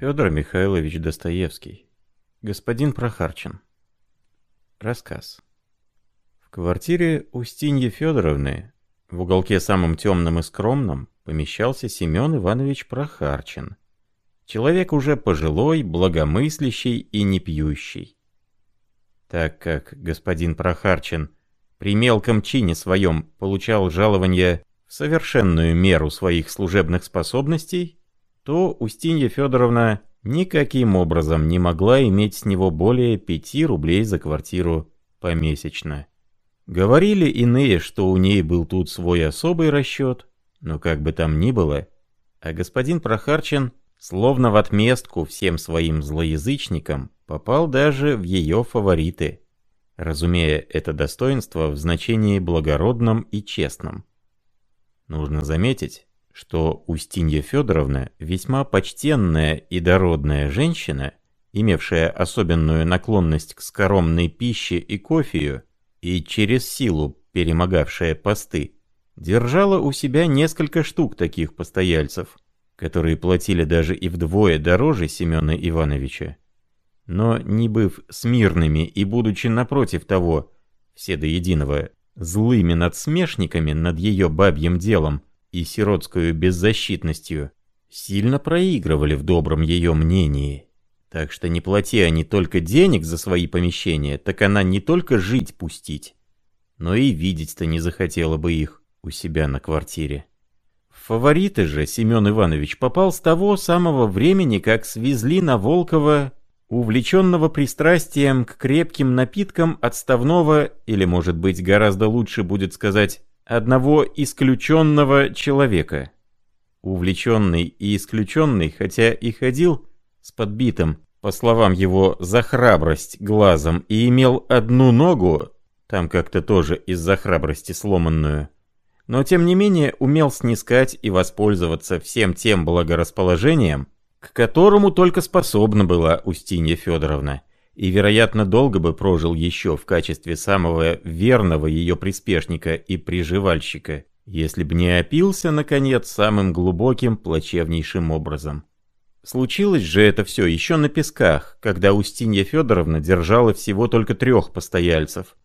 Федор Михайлович Достоевский. Господин Прохарчин. Рассказ. В квартире Устиньи Федоровны, в уголке самым темным и скромным, помещался Семен Иванович Прохарчин. Человек уже пожилой, благомыслящий и не пьющий. Так как господин Прохарчин при мелком чине своем получал жалование в совершенную меру своих служебных способностей, то Устинья Федоровна никаким образом не могла иметь с него более 5 рублей за квартиру помесячно. Говорили иные, что у ней был тут свой особый расчет, но как бы там ни было, а господин Прохарчин, словно в отместку всем своим злоязычникам, попал даже в ее фавориты, разумея это достоинство в значении благородном и честном. Нужно заметить, что Устинья Федоровна весьма почтенная и дородная женщина, имевшая особенную наклонность к скоромной пище и кофею, и через силу перемогавшая посты, держала у себя несколько штук таких постояльцев, которые платили даже и вдвое дороже Семена Ивановича. Но не быв смирными и будучи напротив того, все до единого, злыми надсмешниками над ее бабьим делом, и сиротскую беззащитностью сильно проигрывали в добром ее мнении. Так что не плати они только денег за свои помещения, так она не только жить пустить, но и видеть-то не захотела бы их у себя на квартире. Фавориты же Семен Иванович попал с того самого времени, как свезли на Волкова увлеченного пристрастием к крепким напиткам отставного, или, может быть, гораздо лучше будет сказать, одного исключенного человека. Увлеченный и исключенный, хотя и ходил с подбитым, по словам его, за храбрость глазом и имел одну ногу, там как-то тоже из-за храбрости сломанную, но тем не менее умел снискать и воспользоваться всем тем благорасположением, к которому только способна была Устинья Федоровна и, вероятно, долго бы прожил еще в качестве самого верного ее приспешника и приживальщика, если б не опился, наконец, самым глубоким, плачевнейшим образом. Случилось же это все еще на песках, когда Устинья Федоровна держала всего только трех постояльцев,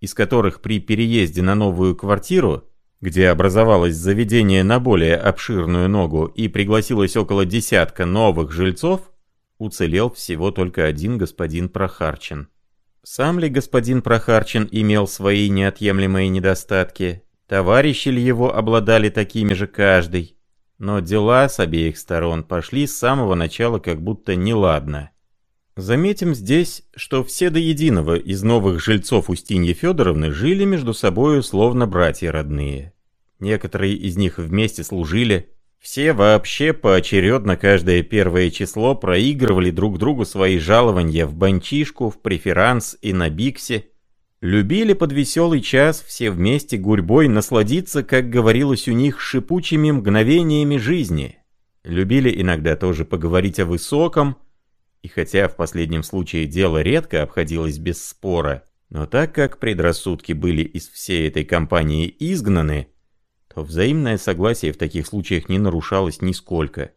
из которых при переезде на новую квартиру, где образовалось заведение на более обширную ногу и пригласилось около десятка новых жильцов, уцелел всего только один господин Прохарчин. Сам ли господин Прохарчин имел свои неотъемлемые недостатки? Товарищи ли его обладали такими же каждый? Но дела с обеих сторон пошли с самого начала как будто неладно. Заметим здесь, что все до единого из новых жильцов Устиньи Федоровны жили между собою словно братья родные. Некоторые из них вместе служили, все вообще поочередно каждое первое число проигрывали друг другу свои жалования в банчишку, в преферанс и на биксе. Любили под веселый час все вместе гурьбой насладиться, как говорилось у них, шипучими мгновениями жизни. Любили иногда тоже поговорить о высоком, и хотя в последнем случае дело редко обходилось без спора, но так как предрассудки были из всей этой компании изгнаны, Взаимное согласие в таких случаях не нарушалось нисколько.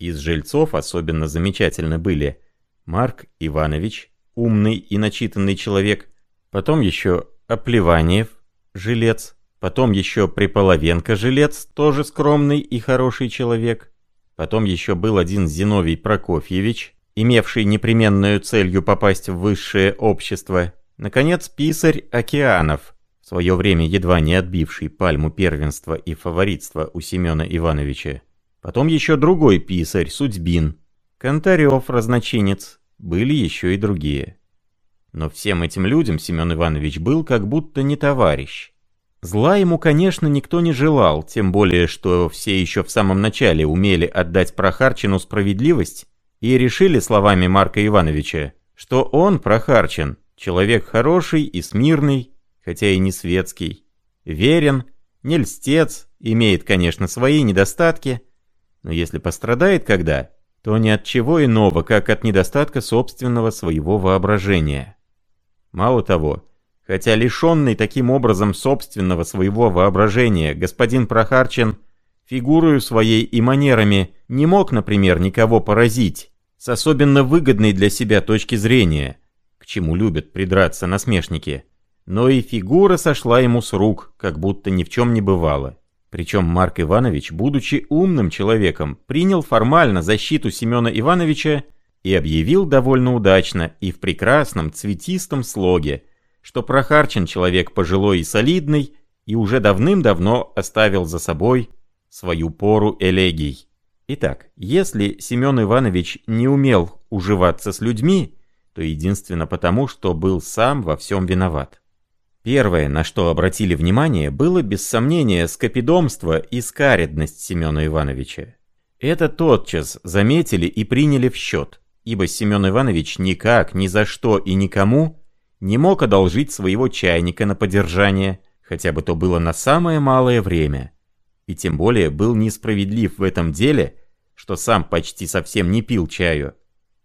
Из жильцов особенно замечательно были Марк Иванович, умный и начитанный человек, потом еще Оплеваниев, жилец, потом еще Приполовенко, жилец, тоже скромный и хороший человек, потом еще был один Зиновий Прокофьевич, имевший непременную целью попасть в высшее общество, наконец, писарь Океанов – свое время едва не отбивший пальму первенства и фаворитства у Семена Ивановича. Потом еще другой писарь, Судьбин, Контарев, разночинец, были еще и другие. Но всем этим людям Семен Иванович был как будто не товарищ. Зла ему, конечно, никто не желал, тем более, что все еще в самом начале умели отдать Прохарчину справедливость и решили словами Марка Ивановича, что он, Прохарчин, человек хороший и смирный, хотя и не светский. Верен, не льстец, имеет, конечно, свои недостатки, но если пострадает когда, то ни от чего иного, как от недостатка собственного своего воображения. Мало того, хотя лишенный таким образом собственного своего воображения, господин Прохарчен фигурою своей и манерами не мог, например, никого поразить, с особенно выгодной для себя точки зрения, к чему любят придраться насмешники, но и фигура сошла ему с рук, как будто ни в чем не бывало. Причем Марк Иванович, будучи умным человеком, принял формально защиту Семена Ивановича и объявил довольно удачно и в прекрасном цветистом слоге, что Прохарчен человек пожилой и солидный и уже давным-давно оставил за собой свою пору элегий. Итак, если Семен Иванович не умел уживаться с людьми, то единственно потому, что был сам во всем виноват. Первое, на что обратили внимание, было без сомнения скопидомство и скаредность Семена Ивановича. Это тотчас заметили и приняли в счет, ибо Семен Иванович никак, ни за что и никому не мог одолжить своего чайника на поддержание, хотя бы то было на самое малое время, и тем более был несправедлив в этом деле, что сам почти совсем не пил чаю,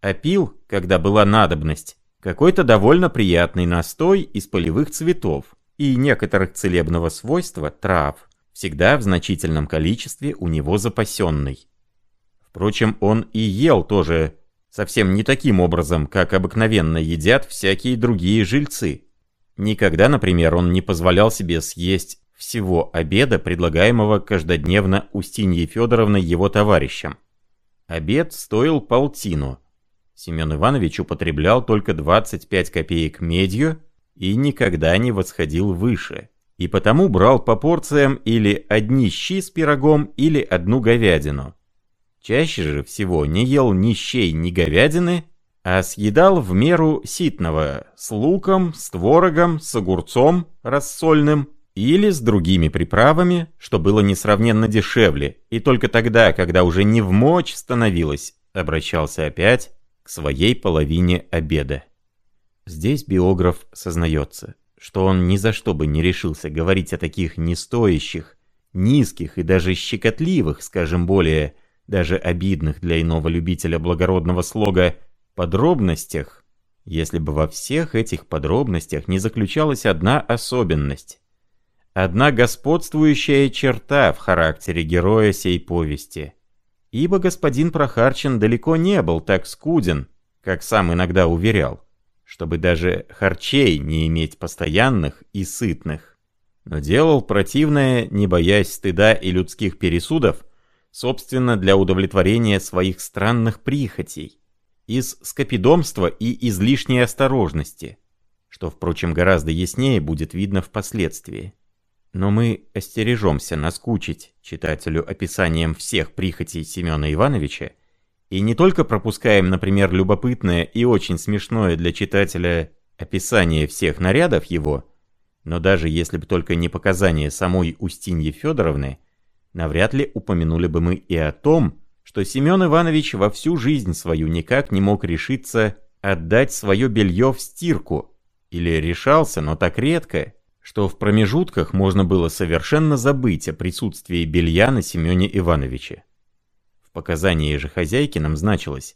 а пил, когда была надобность, какой-то довольно приятный настой из полевых цветов и некоторых целебного свойства трав, всегда в значительном количестве у него запасенный. Впрочем, он и ел тоже совсем не таким образом, как обыкновенно едят всякие другие жильцы. Никогда, например, он не позволял себе съесть всего обеда, предлагаемого каждодневно Устиньей Федоровной его товарищам. Обед стоил полтину – Семен Иванович употреблял только 25 копеек медью и никогда не восходил выше, и потому брал по порциям или одни щи с пирогом, или одну говядину. Чаще же всего не ел ни щей, ни говядины, а съедал в меру ситного с луком, с творогом, с огурцом рассольным или с другими приправами, что было несравненно дешевле, и только тогда, когда уже не в мочь становилось, обращался опять к своей половине обеда. Здесь биограф сознается, что он ни за что бы не решился говорить о таких нестоящих, низких и даже щекотливых, скажем более, даже обидных для иного любителя благородного слога, подробностях, если бы во всех этих подробностях не заключалась одна особенность, одна господствующая черта в характере героя сей повести — ибо господин Прохарчен далеко не был так скуден, как сам иногда уверял, чтобы даже харчей не иметь постоянных и сытных, но делал противное, не боясь стыда и людских пересудов, собственно для удовлетворения своих странных прихотей, из скопидомства и излишней осторожности, что, впрочем, гораздо яснее будет видно впоследствии. Но мы остережемся наскучить читателю описанием всех прихотей Семена Ивановича, и не только пропускаем, например, любопытное и очень смешное для читателя описание всех нарядов его, но даже если бы только не показания самой Устиньи Федоровны, навряд ли упомянули бы мы и о том, что Семен Иванович во всю жизнь свою никак не мог решиться отдать свое белье в стирку, или решался, но так редко, что в промежутках можно было совершенно забыть о присутствии белья на Семене Ивановиче. В показании же хозяйки нам значилось,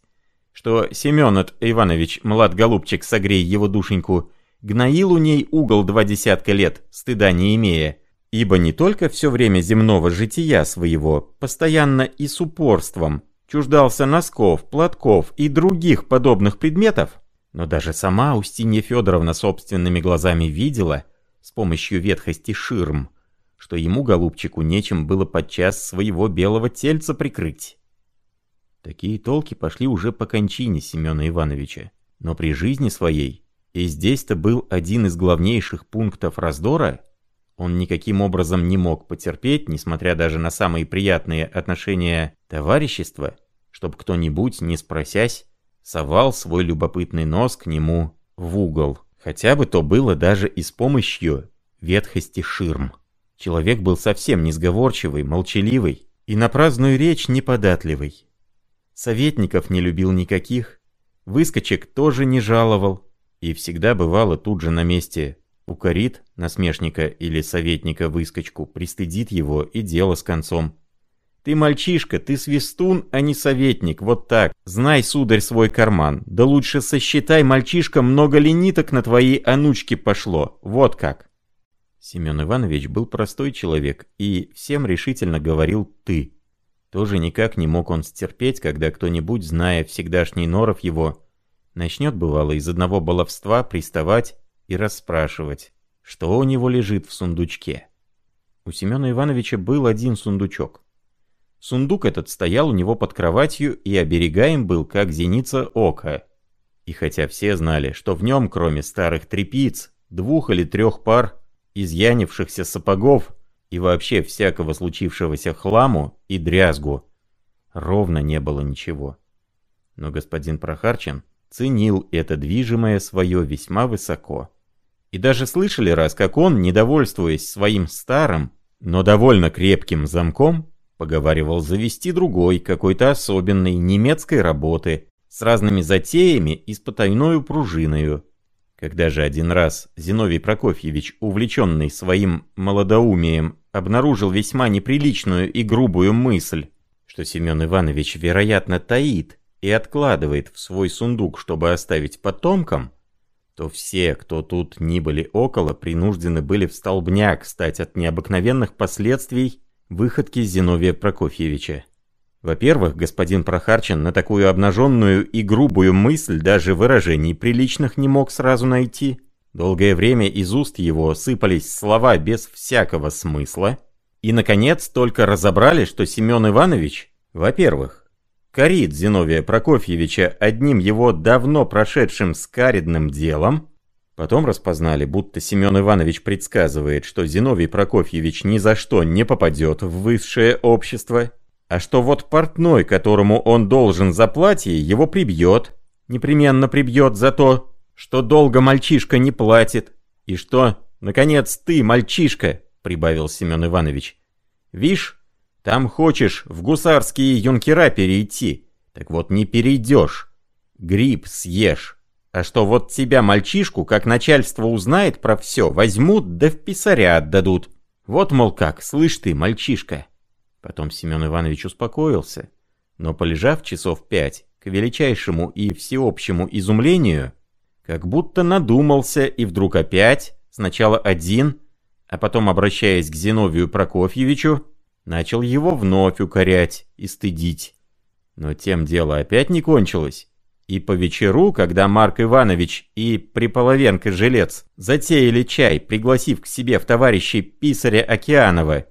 что Семен Иванович, млад голубчик, согрей его душеньку, гноил у ней угол два десятка лет, стыда не имея, ибо не только все время земного жития своего, постоянно и с упорством, чуждался носков, платков и других подобных предметов, но даже сама Устинья Федоровна собственными глазами видела – с помощью ветхости ширм, что ему, голубчику, нечем было подчас своего белого тельца прикрыть. Такие толки пошли уже по кончине Семена Ивановича, но при жизни своей, и здесь-то был один из главнейших пунктов раздора, он никаким образом не мог потерпеть, несмотря даже на самые приятные отношения товарищества, чтобы кто-нибудь, не спросясь, совал свой любопытный нос к нему в угол. Хотя бы то было даже и с помощью ветхости ширм. Человек был совсем несговорчивый, молчаливый и на праздную речь неподатливый. Советников не любил никаких, выскочек тоже не жаловал, и всегда бывало тут же на месте укорит насмешника или советника выскочку, пристыдит его и дело с концом. Ты мальчишка, ты свистун, а не советник, вот так. Знай, сударь, свой карман. Да лучше сосчитай, мальчишка, много ли ниток на твои анучки пошло, вот как. Семен Иванович был простой человек и всем решительно говорил «ты». Тоже никак не мог он стерпеть, когда кто-нибудь, зная всегдашний норов его, начнет, бывало, из одного баловства приставать и расспрашивать, что у него лежит в сундучке. У Семена Ивановича был один сундучок. Сундук этот стоял у него под кроватью и оберегаем был, как зеница ока. И хотя все знали, что в нем, кроме старых трепиц, двух или трех пар изъянившихся сапогов и вообще всякого случившегося хламу и дрязгу, ровно не было ничего. Но господин Прохарчин ценил это движимое свое весьма высоко. И даже слышали раз, как он, недовольствуясь своим старым, но довольно крепким замком, поговаривал завести другой, какой-то особенной немецкой работы, с разными затеями и с потайною пружиною. Когда же один раз Зиновий Прокофьевич, увлеченный своим молодоумием, обнаружил весьма неприличную и грубую мысль, что Семен Иванович, вероятно, таит и откладывает в свой сундук, чтобы оставить потомкам, то все, кто тут ни были около, принуждены были в столбняк стать от необыкновенных последствий выходки Зиновия Прокофьевича. Во-первых, господин Прохарчин на такую обнаженную и грубую мысль даже выражений приличных не мог сразу найти. Долгое время из уст его сыпались слова без всякого смысла. И, наконец, только разобрали, что Семен Иванович, во-первых, корит Зиновия Прокофьевича одним его давно прошедшим скаридным делом, потом распознали, будто Семен Иванович предсказывает, что Зиновий Прокофьевич ни за что не попадет в высшее общество, а что вот портной, которому он должен за платье, его прибьет, непременно прибьет за то, что долго мальчишка не платит, и что, наконец, ты, мальчишка, прибавил Семен Иванович, вишь, там хочешь в гусарские юнкера перейти, так вот не перейдешь, гриб съешь. А что вот тебя, мальчишку, как начальство узнает про все, возьмут да в писаря отдадут. Вот, мол, как, слышь ты, мальчишка. Потом Семен Иванович успокоился, но полежав часов пять, к величайшему и всеобщему изумлению, как будто надумался и вдруг опять, сначала один, а потом, обращаясь к Зиновию Прокофьевичу, начал его вновь укорять и стыдить. Но тем дело опять не кончилось. И по вечеру, когда Марк Иванович и Приполовенко-Жилец затеяли чай, пригласив к себе в товарищей писаря Океанова,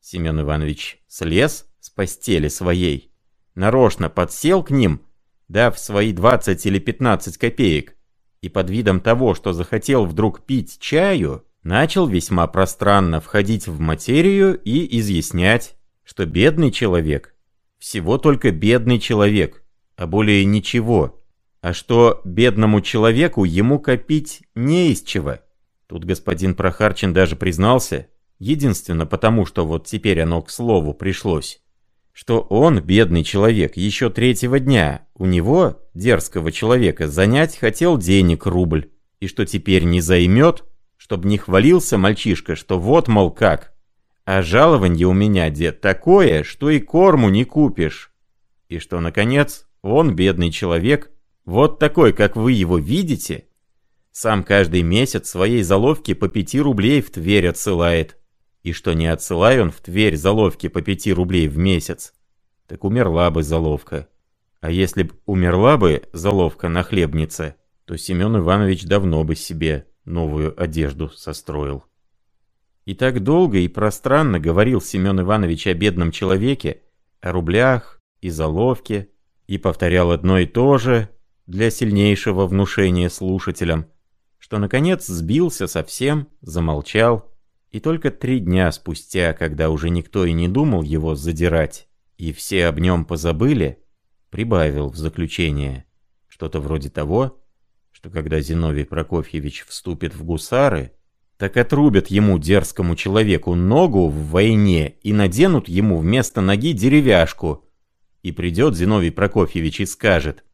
Семен Иванович слез с постели своей, нарочно подсел к ним, дав свои 20 или 15 копеек, и под видом того, что захотел вдруг пить чаю, начал весьма пространно входить в материю и изъяснять, что бедный человек, всего только бедный человек, а более ничего, а что бедному человеку ему копить не из чего. Тут господин Прохарчин даже признался, Единственно потому, что вот теперь оно к слову пришлось. Что он, бедный человек, еще третьего дня, у него, дерзкого человека, занять хотел денег рубль. И что теперь не займет, чтобы не хвалился мальчишка, что вот, мол, как. А жалованье у меня, дед, такое, что и корму не купишь. И что, наконец, он, бедный человек, вот такой, как вы его видите, сам каждый месяц своей заловки по пяти рублей в Тверь отсылает. И что не отсылай он в Тверь заловки по пяти рублей в месяц, так умерла бы заловка. А если б умерла бы заловка на хлебнице, то Семен Иванович давно бы себе новую одежду состроил. И так долго и пространно говорил Семен Иванович о бедном человеке, о рублях и заловке, и повторял одно и то же для сильнейшего внушения слушателям, что наконец сбился совсем, замолчал, и только три дня спустя, когда уже никто и не думал его задирать, и все об нем позабыли, прибавил в заключение что-то вроде того, что когда Зиновий Прокофьевич вступит в гусары, так отрубят ему дерзкому человеку ногу в войне и наденут ему вместо ноги деревяшку. И придет Зиновий Прокофьевич и скажет,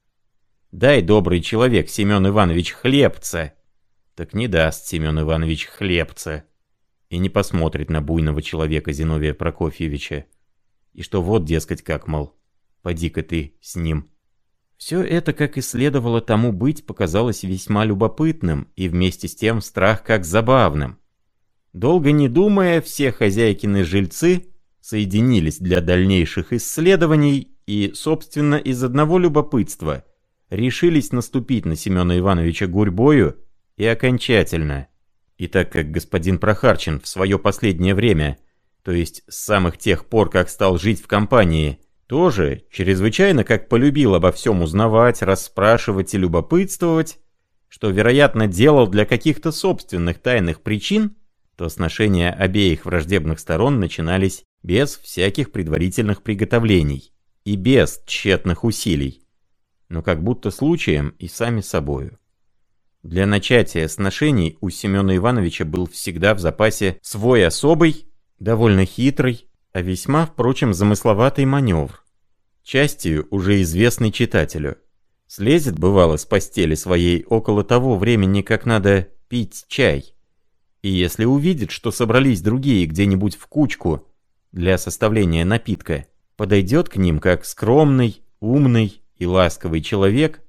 «Дай, добрый человек, Семен Иванович, хлебца». Так не даст Семен Иванович хлебца и не посмотрит на буйного человека Зиновия Прокофьевича. И что вот, дескать, как, мол, поди-ка ты с ним. Все это, как и следовало тому быть, показалось весьма любопытным и вместе с тем страх как забавным. Долго не думая, все хозяйкины жильцы соединились для дальнейших исследований и, собственно, из одного любопытства решились наступить на Семена Ивановича гурьбою и окончательно. И так как господин Прохарчин в свое последнее время, то есть с самых тех пор, как стал жить в компании, тоже чрезвычайно как полюбил обо всем узнавать, расспрашивать и любопытствовать, что, вероятно, делал для каких-то собственных тайных причин, то сношения обеих враждебных сторон начинались без всяких предварительных приготовлений и без тщетных усилий, но как будто случаем и сами собою. Для начатия сношений у Семена Ивановича был всегда в запасе свой особый, довольно хитрый, а весьма, впрочем, замысловатый маневр, частью уже известный читателю. Слезет, бывало, с постели своей около того времени, как надо пить чай, и если увидит, что собрались другие где-нибудь в кучку для составления напитка, подойдет к ним как скромный, умный и ласковый человек,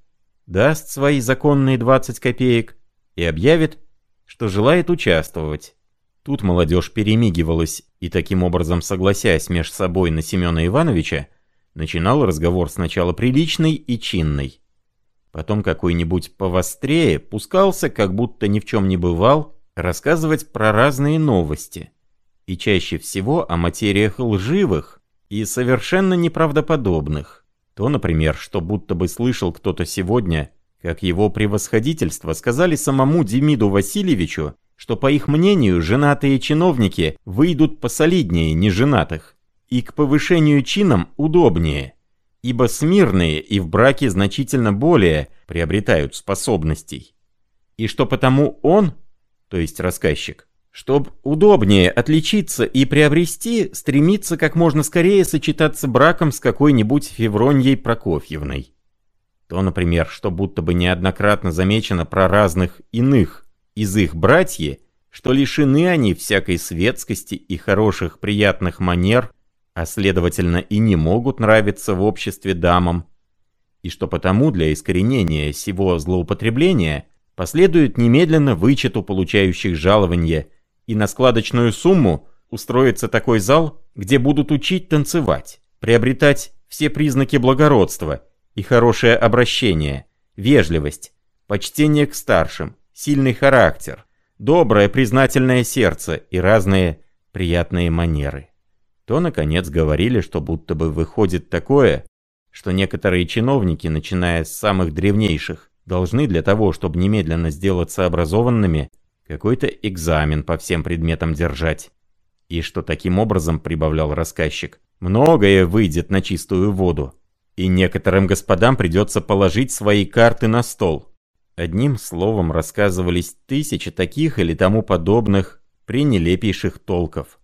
даст свои законные 20 копеек и объявит, что желает участвовать. Тут молодежь перемигивалась и таким образом, согласясь меж собой на Семена Ивановича, начинал разговор сначала приличный и чинный. Потом какой-нибудь повострее пускался, как будто ни в чем не бывал, рассказывать про разные новости, и чаще всего о материях лживых и совершенно неправдоподобных. То, например, что будто бы слышал кто-то сегодня, как его превосходительство сказали самому Демиду Васильевичу, что, по их мнению, женатые чиновники выйдут посолиднее неженатых и к повышению чинам удобнее, ибо смирные и в браке значительно более приобретают способностей. И что потому он, то есть рассказчик, чтобы удобнее отличиться и приобрести, стремится как можно скорее сочетаться браком с какой-нибудь Февроньей Прокофьевной. То, например, что будто бы неоднократно замечено про разных иных из их братьев, что лишены они всякой светскости и хороших приятных манер, а следовательно и не могут нравиться в обществе дамам, и что потому для искоренения сего злоупотребления Последует немедленно вычету получающих жалования, и на складочную сумму устроится такой зал, где будут учить танцевать, приобретать все признаки благородства и хорошее обращение, вежливость, почтение к старшим, сильный характер, доброе признательное сердце и разные приятные манеры. То, наконец, говорили, что будто бы выходит такое, что некоторые чиновники, начиная с самых древнейших, должны для того, чтобы немедленно сделаться образованными, какой-то экзамен по всем предметам держать. И что таким образом, прибавлял рассказчик, многое выйдет на чистую воду. И некоторым господам придется положить свои карты на стол. Одним словом рассказывались тысячи таких или тому подобных пренелепейших толков.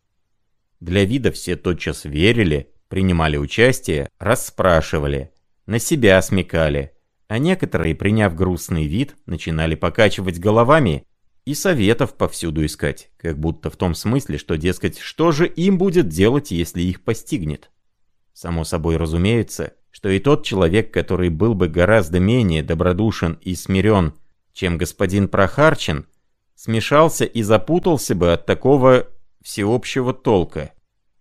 Для вида все тотчас верили, принимали участие, расспрашивали, на себя смекали – а некоторые, приняв грустный вид, начинали покачивать головами и советов повсюду искать, как будто в том смысле, что, дескать, что же им будет делать, если их постигнет. Само собой разумеется, что и тот человек, который был бы гораздо менее добродушен и смирен, чем господин Прохарчен, смешался и запутался бы от такого всеобщего толка.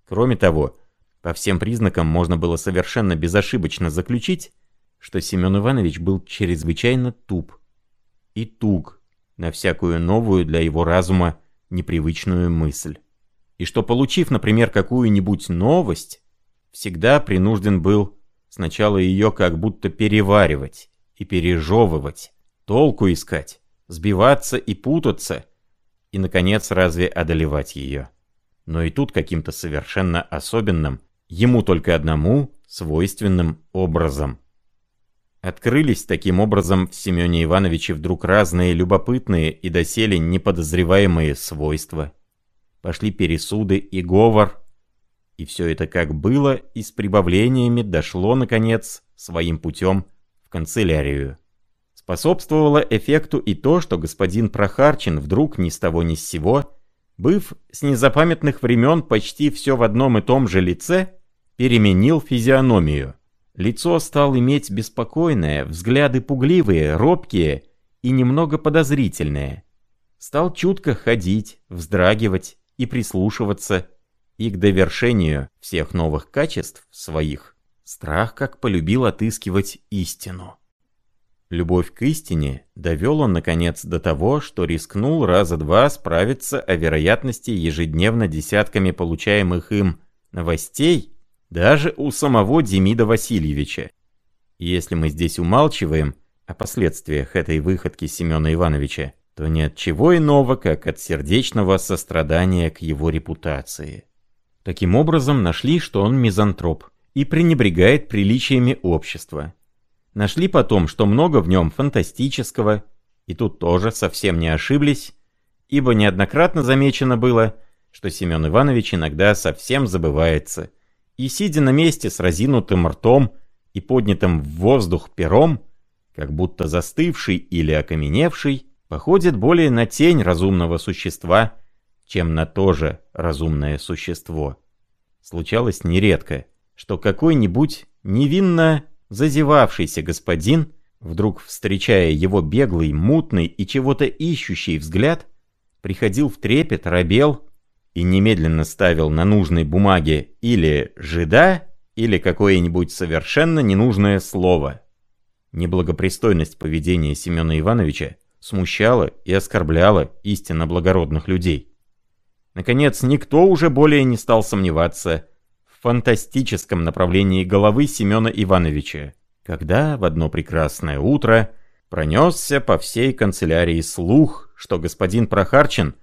Кроме того, по всем признакам можно было совершенно безошибочно заключить, что Семен Иванович был чрезвычайно туп и туг на всякую новую для его разума непривычную мысль. И что, получив, например, какую-нибудь новость, всегда принужден был сначала ее как будто переваривать и пережевывать, толку искать, сбиваться и путаться, и, наконец, разве одолевать ее. Но и тут каким-то совершенно особенным, ему только одному, свойственным образом. Открылись таким образом в Семене Ивановиче вдруг разные любопытные и доселе неподозреваемые свойства. Пошли пересуды и говор, и все это как было и с прибавлениями дошло, наконец, своим путем в канцелярию. Способствовало эффекту и то, что господин Прохарчин вдруг ни с того ни с сего, быв с незапамятных времен почти все в одном и том же лице, переменил физиономию. Лицо стал иметь беспокойное, взгляды пугливые, робкие и немного подозрительные. стал чутко ходить, вздрагивать и прислушиваться, и к довершению всех новых качеств своих страх как полюбил отыскивать истину. Любовь к истине довел он, наконец, до того, что рискнул раза два справиться о вероятности ежедневно десятками получаемых им новостей даже у самого Демида Васильевича. Если мы здесь умалчиваем о последствиях этой выходки Семена Ивановича, то ни от чего иного, как от сердечного сострадания к его репутации. Таким образом, нашли, что он мизантроп и пренебрегает приличиями общества. Нашли потом, что много в нем фантастического, и тут тоже совсем не ошиблись, ибо неоднократно замечено было, что Семен Иванович иногда совсем забывается, и, сидя на месте с разинутым ртом и поднятым в воздух пером, как будто застывший или окаменевший, походит более на тень разумного существа, чем на то же разумное существо. Случалось нередко, что какой-нибудь невинно зазевавшийся господин, вдруг встречая его беглый, мутный и чего-то ищущий взгляд, приходил в трепет, робел и немедленно ставил на нужной бумаге или «жида», или какое-нибудь совершенно ненужное слово. Неблагопристойность поведения Семена Ивановича смущала и оскорбляла истинно благородных людей. Наконец, никто уже более не стал сомневаться фантастическом направлении головы Семена Ивановича, когда в одно прекрасное утро пронесся по всей канцелярии слух, что господин Прохарчен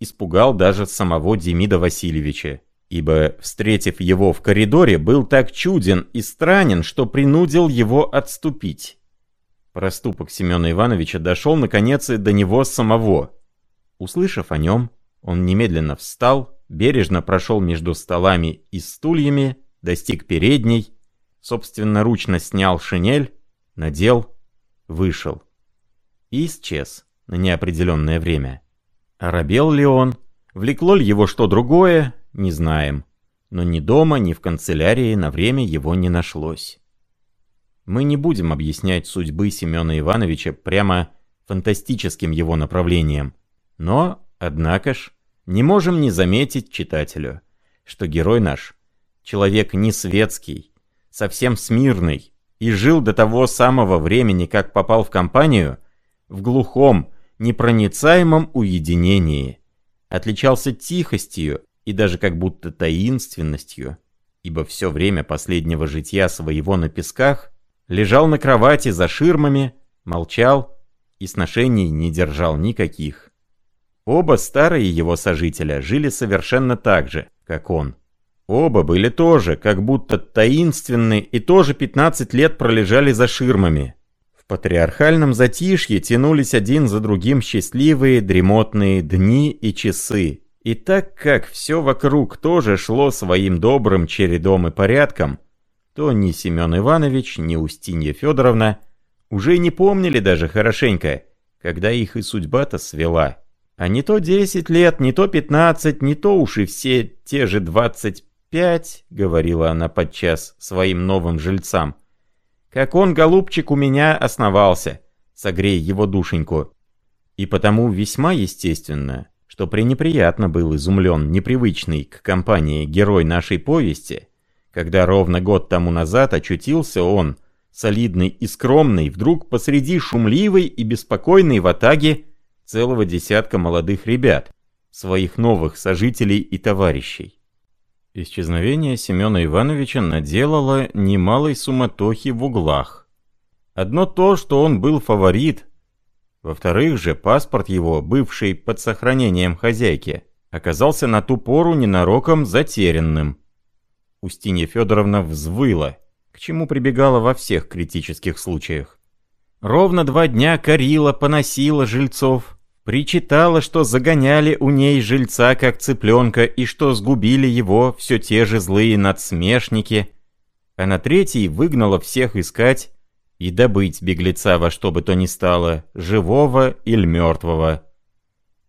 испугал даже самого Демида Васильевича, ибо, встретив его в коридоре, был так чуден и странен, что принудил его отступить. Проступок Семена Ивановича дошел, наконец, и до него самого. Услышав о нем, он немедленно встал, бережно прошел между столами и стульями, достиг передней, собственноручно снял шинель, надел, вышел. И исчез на неопределенное время. Оробел ли он, влекло ли его что другое, не знаем. Но ни дома, ни в канцелярии на время его не нашлось. Мы не будем объяснять судьбы Семена Ивановича прямо фантастическим его направлением. Но, однако ж, не можем не заметить читателю, что герой наш — человек не светский, совсем смирный, и жил до того самого времени, как попал в компанию, в глухом, непроницаемом уединении, отличался тихостью и даже как будто таинственностью, ибо все время последнего житья своего на песках лежал на кровати за ширмами, молчал и сношений не держал никаких. Оба старые его сожителя жили совершенно так же, как он. Оба были тоже, как будто таинственны, и тоже 15 лет пролежали за ширмами. Патриархальном затишье тянулись один за другим счастливые дремотные дни и часы. И так как все вокруг тоже шло своим добрым чередом и порядком, то ни Семен Иванович, ни Устинья Федоровна уже не помнили даже хорошенько, когда их и судьба-то свела. А не то 10 лет, не то 15, не то уж и все те же 25, говорила она подчас своим новым жильцам. Как он, голубчик, у меня основался, согрей его душеньку. И потому весьма естественно, что пренеприятно был изумлен непривычный к компании герой нашей повести, когда ровно год тому назад очутился он, солидный и скромный, вдруг посреди шумливой и беспокойной ватаги целого десятка молодых ребят, своих новых сожителей и товарищей. Исчезновение Семена Ивановича наделало немалой суматохи в углах. Одно то, что он был фаворит. Во-вторых же, паспорт его, бывший под сохранением хозяйки, оказался на ту пору ненароком затерянным. Устинья Федоровна взвыла, к чему прибегала во всех критических случаях. Ровно два дня корила, поносила жильцов, Причитала, что загоняли у ней жильца как цыпленка и что сгубили его все те же злые надсмешники. А на третий выгнала всех искать и добыть беглеца во что бы то ни стало, живого или мертвого.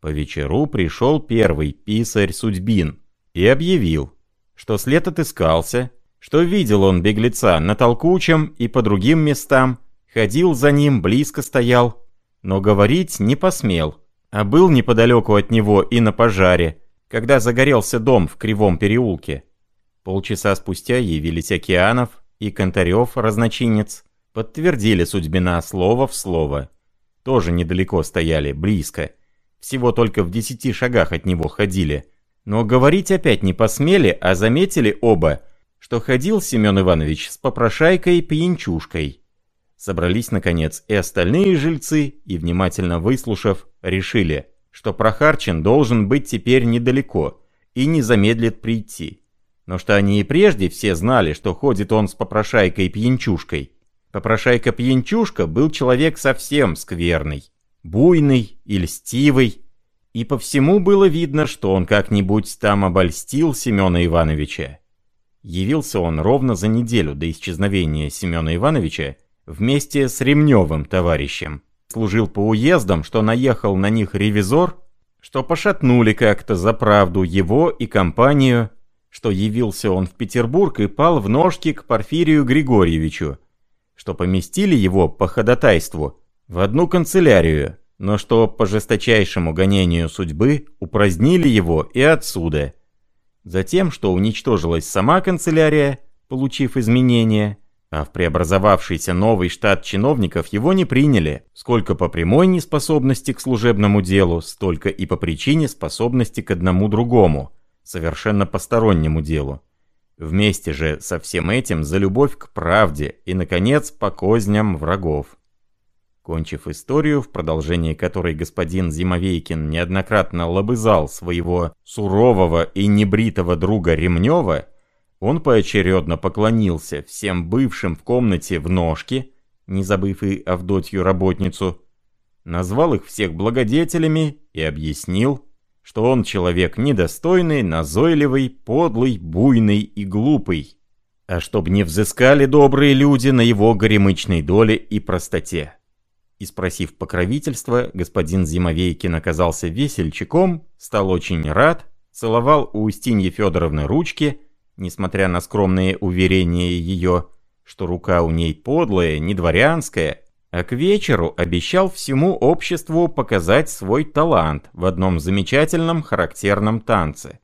По вечеру пришел первый писарь Судьбин и объявил, что след отыскался, что видел он беглеца на толкучем и по другим местам, ходил за ним, близко стоял, но говорить не посмел, а был неподалеку от него и на пожаре, когда загорелся дом в Кривом переулке. Полчаса спустя явились Океанов и Контарев, разночинец, подтвердили судьбина слово в слово. Тоже недалеко стояли, близко. Всего только в десяти шагах от него ходили. Но говорить опять не посмели, а заметили оба, что ходил Семен Иванович с попрошайкой пьянчушкой. Собрались, наконец, и остальные жильцы, и, внимательно выслушав, решили, что Прохарчен должен быть теперь недалеко и не замедлит прийти. Но что они и прежде все знали, что ходит он с попрошайкой-пьянчушкой. Попрошайка-пьянчушка был человек совсем скверный, буйный и льстивый, и по всему было видно, что он как-нибудь там обольстил Семена Ивановича. Явился он ровно за неделю до исчезновения Семена Ивановича вместе с Ремневым товарищем. Служил по уездам, что наехал на них ревизор, что пошатнули как-то за правду его и компанию, что явился он в Петербург и пал в ножки к Порфирию Григорьевичу, что поместили его по ходатайству в одну канцелярию, но что по жесточайшему гонению судьбы упразднили его и отсюда. Затем, что уничтожилась сама канцелярия, получив изменения, а в преобразовавшийся новый штат чиновников его не приняли, сколько по прямой неспособности к служебному делу, столько и по причине способности к одному другому, совершенно постороннему делу. Вместе же со всем этим за любовь к правде и, наконец, по козням врагов. Кончив историю, в продолжении которой господин Зимовейкин неоднократно лобызал своего сурового и небритого друга Ремнева, он поочередно поклонился всем бывшим в комнате в ножки, не забыв и Авдотью работницу, назвал их всех благодетелями и объяснил, что он человек недостойный, назойливый, подлый, буйный и глупый, а чтоб не взыскали добрые люди на его горемычной доле и простоте. И спросив покровительства, господин Зимовейкин оказался весельчаком, стал очень рад, целовал у Устиньи Федоровны ручки, несмотря на скромные уверения ее, что рука у ней подлая, не дворянская, а к вечеру обещал всему обществу показать свой талант в одном замечательном характерном танце.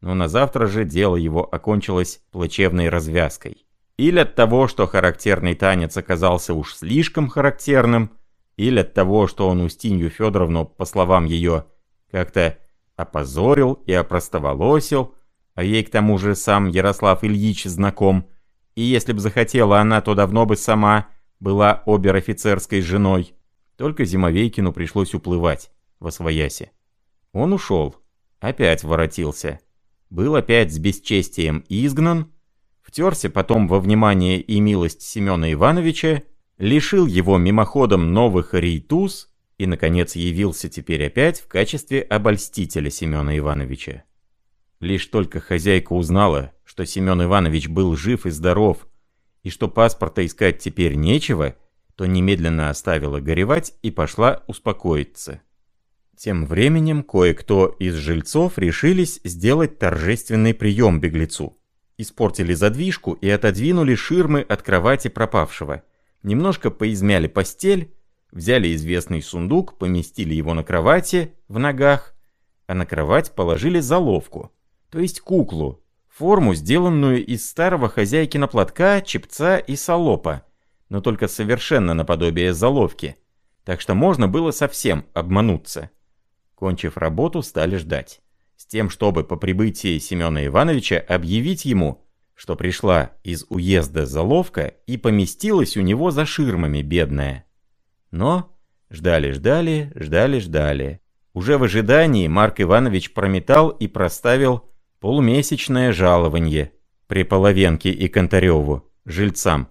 Но на завтра же дело его окончилось плачевной развязкой. Или от того, что характерный танец оказался уж слишком характерным, или от того, что он Устинью Федоровну, по словам ее, как-то опозорил и опростоволосил, а ей к тому же сам Ярослав Ильич знаком, и если б захотела она, то давно бы сама была обер-офицерской женой. Только Зимовейкину пришлось уплывать во своясе. Он ушел, опять воротился. Был опять с бесчестием изгнан, втерся потом во внимание и милость Семена Ивановича, лишил его мимоходом новых рейтуз и, наконец, явился теперь опять в качестве обольстителя Семена Ивановича. Лишь только хозяйка узнала, что Семен Иванович был жив и здоров, и что паспорта искать теперь нечего, то немедленно оставила горевать и пошла успокоиться. Тем временем кое-кто из жильцов решились сделать торжественный прием беглецу. Испортили задвижку и отодвинули ширмы от кровати пропавшего – немножко поизмяли постель, взяли известный сундук, поместили его на кровати, в ногах, а на кровать положили заловку, то есть куклу, форму, сделанную из старого хозяйкина платка, чепца и солопа, но только совершенно наподобие заловки, так что можно было совсем обмануться. Кончив работу, стали ждать, с тем, чтобы по прибытии Семена Ивановича объявить ему, что пришла из уезда заловка и поместилась у него за ширмами бедная. Но ждали-ждали, ждали-ждали. Уже в ожидании Марк Иванович прометал и проставил полумесячное жалование при Половенке и Контареву, жильцам.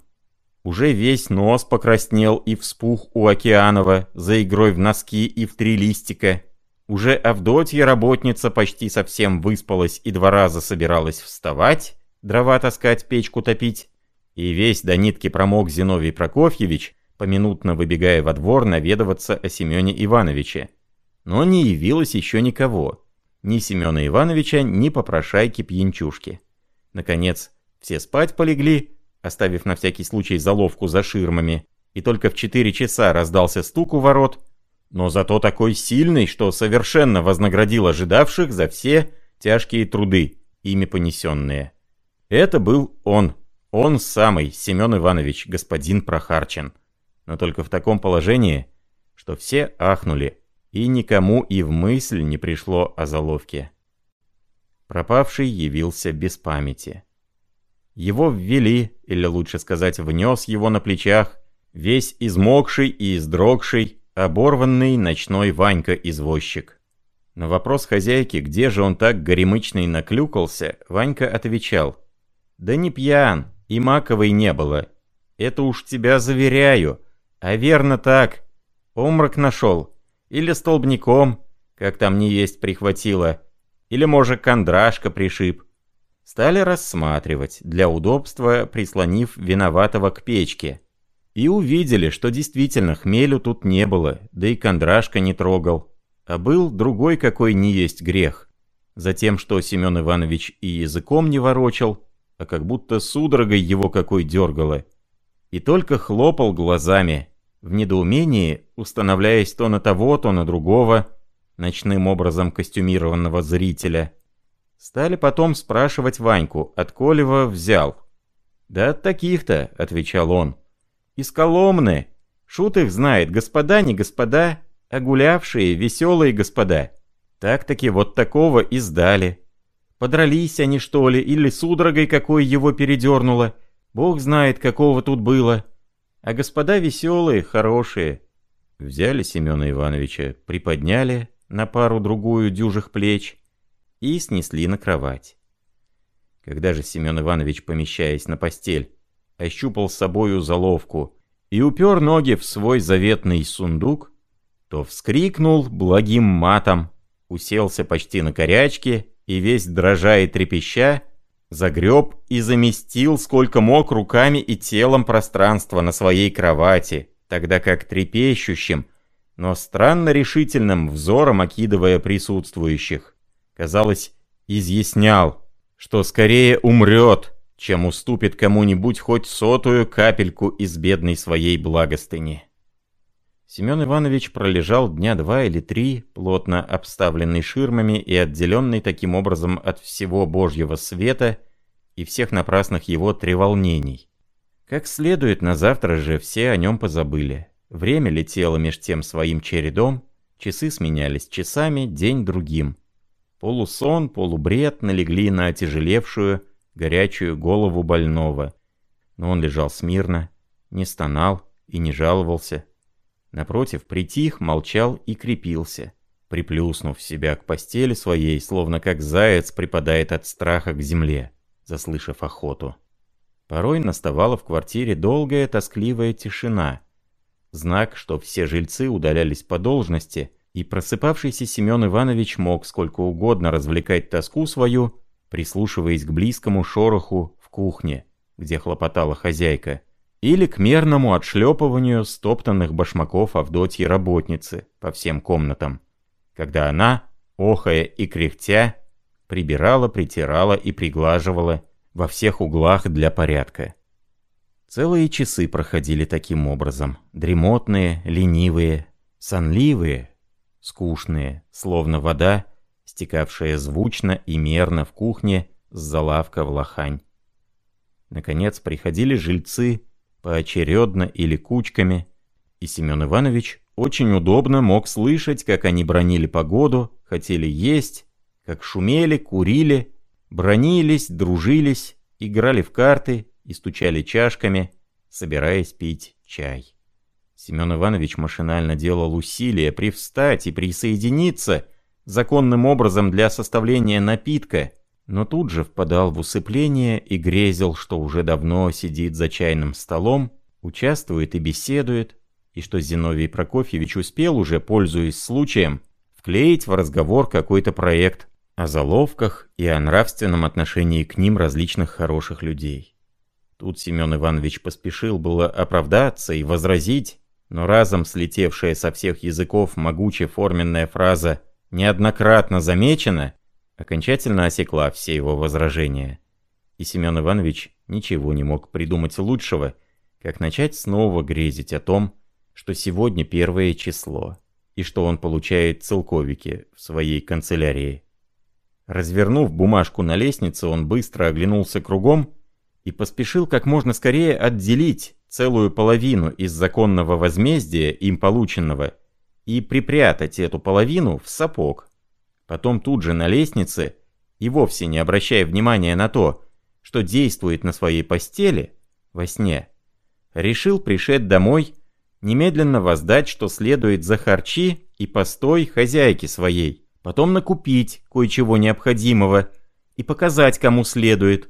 Уже весь нос покраснел и вспух у Океанова за игрой в носки и в три листика. Уже Авдотья работница почти совсем выспалась и два раза собиралась вставать, дрова таскать, печку топить. И весь до нитки промок Зиновий Прокофьевич, поминутно выбегая во двор наведываться о Семене Ивановиче. Но не явилось еще никого. Ни Семена Ивановича, ни попрошайки пьянчушки. Наконец, все спать полегли, оставив на всякий случай заловку за ширмами, и только в четыре часа раздался стук у ворот. но зато такой сильный, что совершенно вознаградил ожидавших за все тяжкие труды, ими понесенные. Это был он, он самый, Семен Иванович, господин Прохарчен. Но только в таком положении, что все ахнули, и никому и в мысль не пришло о заловке. Пропавший явился без памяти. Его ввели, или лучше сказать, внес его на плечах, весь измокший и издрогший, оборванный ночной Ванька-извозчик. На вопрос хозяйки, где же он так горемычный наклюкался, Ванька отвечал. «Да не пьян, и маковой не было. Это уж тебя заверяю. А верно так. Омрак нашел. Или столбняком, как там не есть прихватило. Или, может, кондрашка пришиб. Стали рассматривать, для удобства прислонив виноватого к печке. И увидели, что действительно хмелю тут не было, да и кондрашка не трогал. А был другой какой не есть грех. Затем, что Семен Иванович и языком не ворочал, а как будто судорогой его какой дергало. И только хлопал глазами, в недоумении, устанавливаясь то на того, то на другого, ночным образом костюмированного зрителя. Стали потом спрашивать Ваньку, от Колева взял. «Да от таких-то», — отвечал он. «Из Коломны. Шут их знает, господа не господа, а гулявшие, веселые господа. Так-таки вот такого и сдали. Подрались они, что ли, или судорогой какой его передернуло. Бог знает, какого тут было. А господа веселые, хорошие. Взяли Семена Ивановича, приподняли на пару-другую дюжих плеч и снесли на кровать. Когда же Семен Иванович, помещаясь на постель, ощупал с собою заловку и упер ноги в свой заветный сундук, то вскрикнул благим матом, уселся почти на корячке и весь дрожа и трепеща, загреб и заместил сколько мог руками и телом пространство на своей кровати, тогда как трепещущим, но странно решительным взором окидывая присутствующих, казалось, изъяснял, что скорее умрет, чем уступит кому-нибудь хоть сотую капельку из бедной своей благостыни. Семен Иванович пролежал дня два или три, плотно обставленный ширмами и отделенный таким образом от всего Божьего света и всех напрасных его треволнений. Как следует, на завтра же все о нем позабыли. Время летело меж тем своим чередом, часы сменялись часами, день другим. Полусон, полубред налегли на отяжелевшую, горячую голову больного. Но он лежал смирно, не стонал и не жаловался. Напротив, притих, молчал и крепился, приплюснув себя к постели своей, словно как заяц припадает от страха к земле, заслышав охоту. Порой наставала в квартире долгая тоскливая тишина. Знак, что все жильцы удалялись по должности, и просыпавшийся Семен Иванович мог сколько угодно развлекать тоску свою, прислушиваясь к близкому шороху в кухне, где хлопотала хозяйка или к мерному отшлепыванию стоптанных башмаков Авдотьи работницы по всем комнатам, когда она, охая и кряхтя, прибирала, притирала и приглаживала во всех углах для порядка. Целые часы проходили таким образом, дремотные, ленивые, сонливые, скучные, словно вода, стекавшая звучно и мерно в кухне с залавка в лохань. Наконец приходили жильцы, поочередно или кучками, и Семен Иванович очень удобно мог слышать, как они бронили погоду, хотели есть, как шумели, курили, бронились, дружились, играли в карты и стучали чашками, собираясь пить чай. Семен Иванович машинально делал усилия привстать и присоединиться законным образом для составления напитка, но тут же впадал в усыпление и грезил, что уже давно сидит за чайным столом, участвует и беседует, и что Зиновий Прокофьевич успел уже, пользуясь случаем, вклеить в разговор какой-то проект о заловках и о нравственном отношении к ним различных хороших людей. Тут Семен Иванович поспешил было оправдаться и возразить, но разом слетевшая со всех языков могучая форменная фраза «неоднократно замечена» окончательно осекла все его возражения. И Семен Иванович ничего не мог придумать лучшего, как начать снова грезить о том, что сегодня первое число, и что он получает целковики в своей канцелярии. Развернув бумажку на лестнице, он быстро оглянулся кругом и поспешил как можно скорее отделить целую половину из законного возмездия им полученного и припрятать эту половину в сапог. Потом тут же на лестнице, и вовсе не обращая внимания на то, что действует на своей постели, во сне, решил пришед домой немедленно воздать, что следует за харчи и постой хозяйки своей, потом накупить кое-чего необходимого и показать кому следует,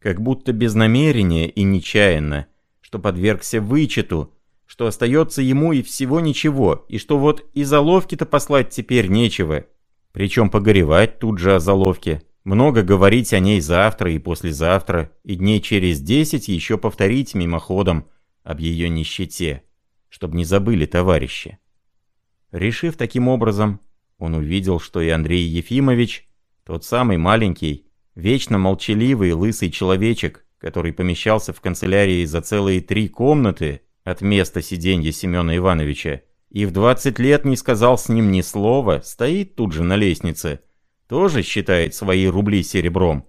как будто без намерения и нечаянно, что подвергся вычету, что остается ему и всего ничего, и что вот и заловки-то послать теперь нечего. Причем погоревать тут же о заловке. Много говорить о ней завтра и послезавтра, и дней через десять еще повторить мимоходом об ее нищете, чтобы не забыли товарищи. Решив таким образом, он увидел, что и Андрей Ефимович, тот самый маленький, вечно молчаливый лысый человечек, который помещался в канцелярии за целые три комнаты от места сиденья Семена Ивановича, и в 20 лет не сказал с ним ни слова, стоит тут же на лестнице – тоже считает свои рубли серебром.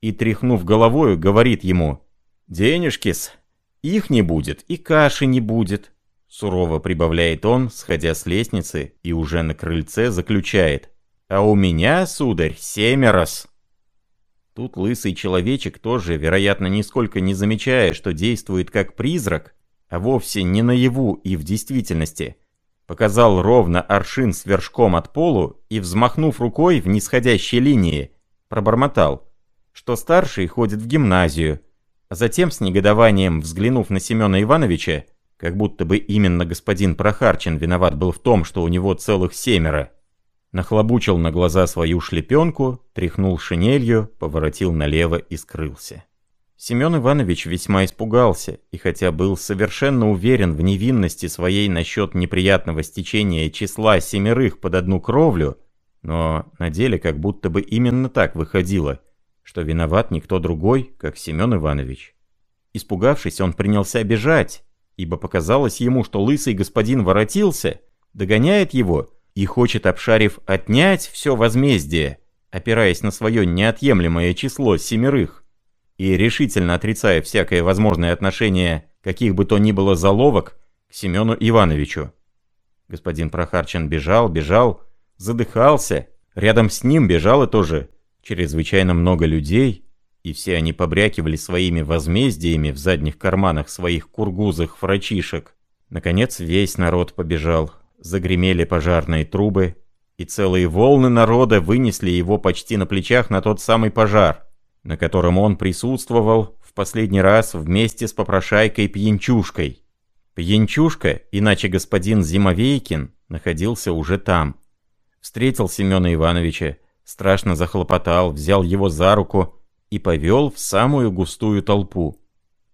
И, тряхнув головою, говорит ему, «Денежки-с, их не будет и каши не будет», сурово прибавляет он, сходя с лестницы и уже на крыльце заключает, «А у меня, сударь, семерос». Тут лысый человечек тоже, вероятно, нисколько не замечая, что действует как призрак, а вовсе не наяву и в действительности – показал ровно аршин с вершком от полу и, взмахнув рукой в нисходящей линии, пробормотал, что старший ходит в гимназию, а затем с негодованием взглянув на Семена Ивановича, как будто бы именно господин Прохарчин виноват был в том, что у него целых семеро, нахлобучил на глаза свою шлепенку, тряхнул шинелью, поворотил налево и скрылся. Семен Иванович весьма испугался, и хотя был совершенно уверен в невинности своей насчет неприятного стечения числа семерых под одну кровлю, но на деле как будто бы именно так выходило, что виноват никто другой, как Семен Иванович. Испугавшись, он принялся бежать, ибо показалось ему, что лысый господин воротился, догоняет его и хочет, обшарив, отнять все возмездие, опираясь на свое неотъемлемое число семерых и решительно отрицая всякое возможное отношение каких бы то ни было заловок к Семену Ивановичу. Господин Прохарчен бежал, бежал, задыхался, рядом с ним бежало тоже чрезвычайно много людей, и все они побрякивали своими возмездиями в задних карманах своих кургузых фрачишек. Наконец весь народ побежал, загремели пожарные трубы, и целые волны народа вынесли его почти на плечах на тот самый пожар, на котором он присутствовал в последний раз вместе с попрошайкой-пьянчушкой. Пьянчушка, иначе господин Зимовейкин, находился уже там. Встретил Семена Ивановича, страшно захлопотал, взял его за руку и повел в самую густую толпу.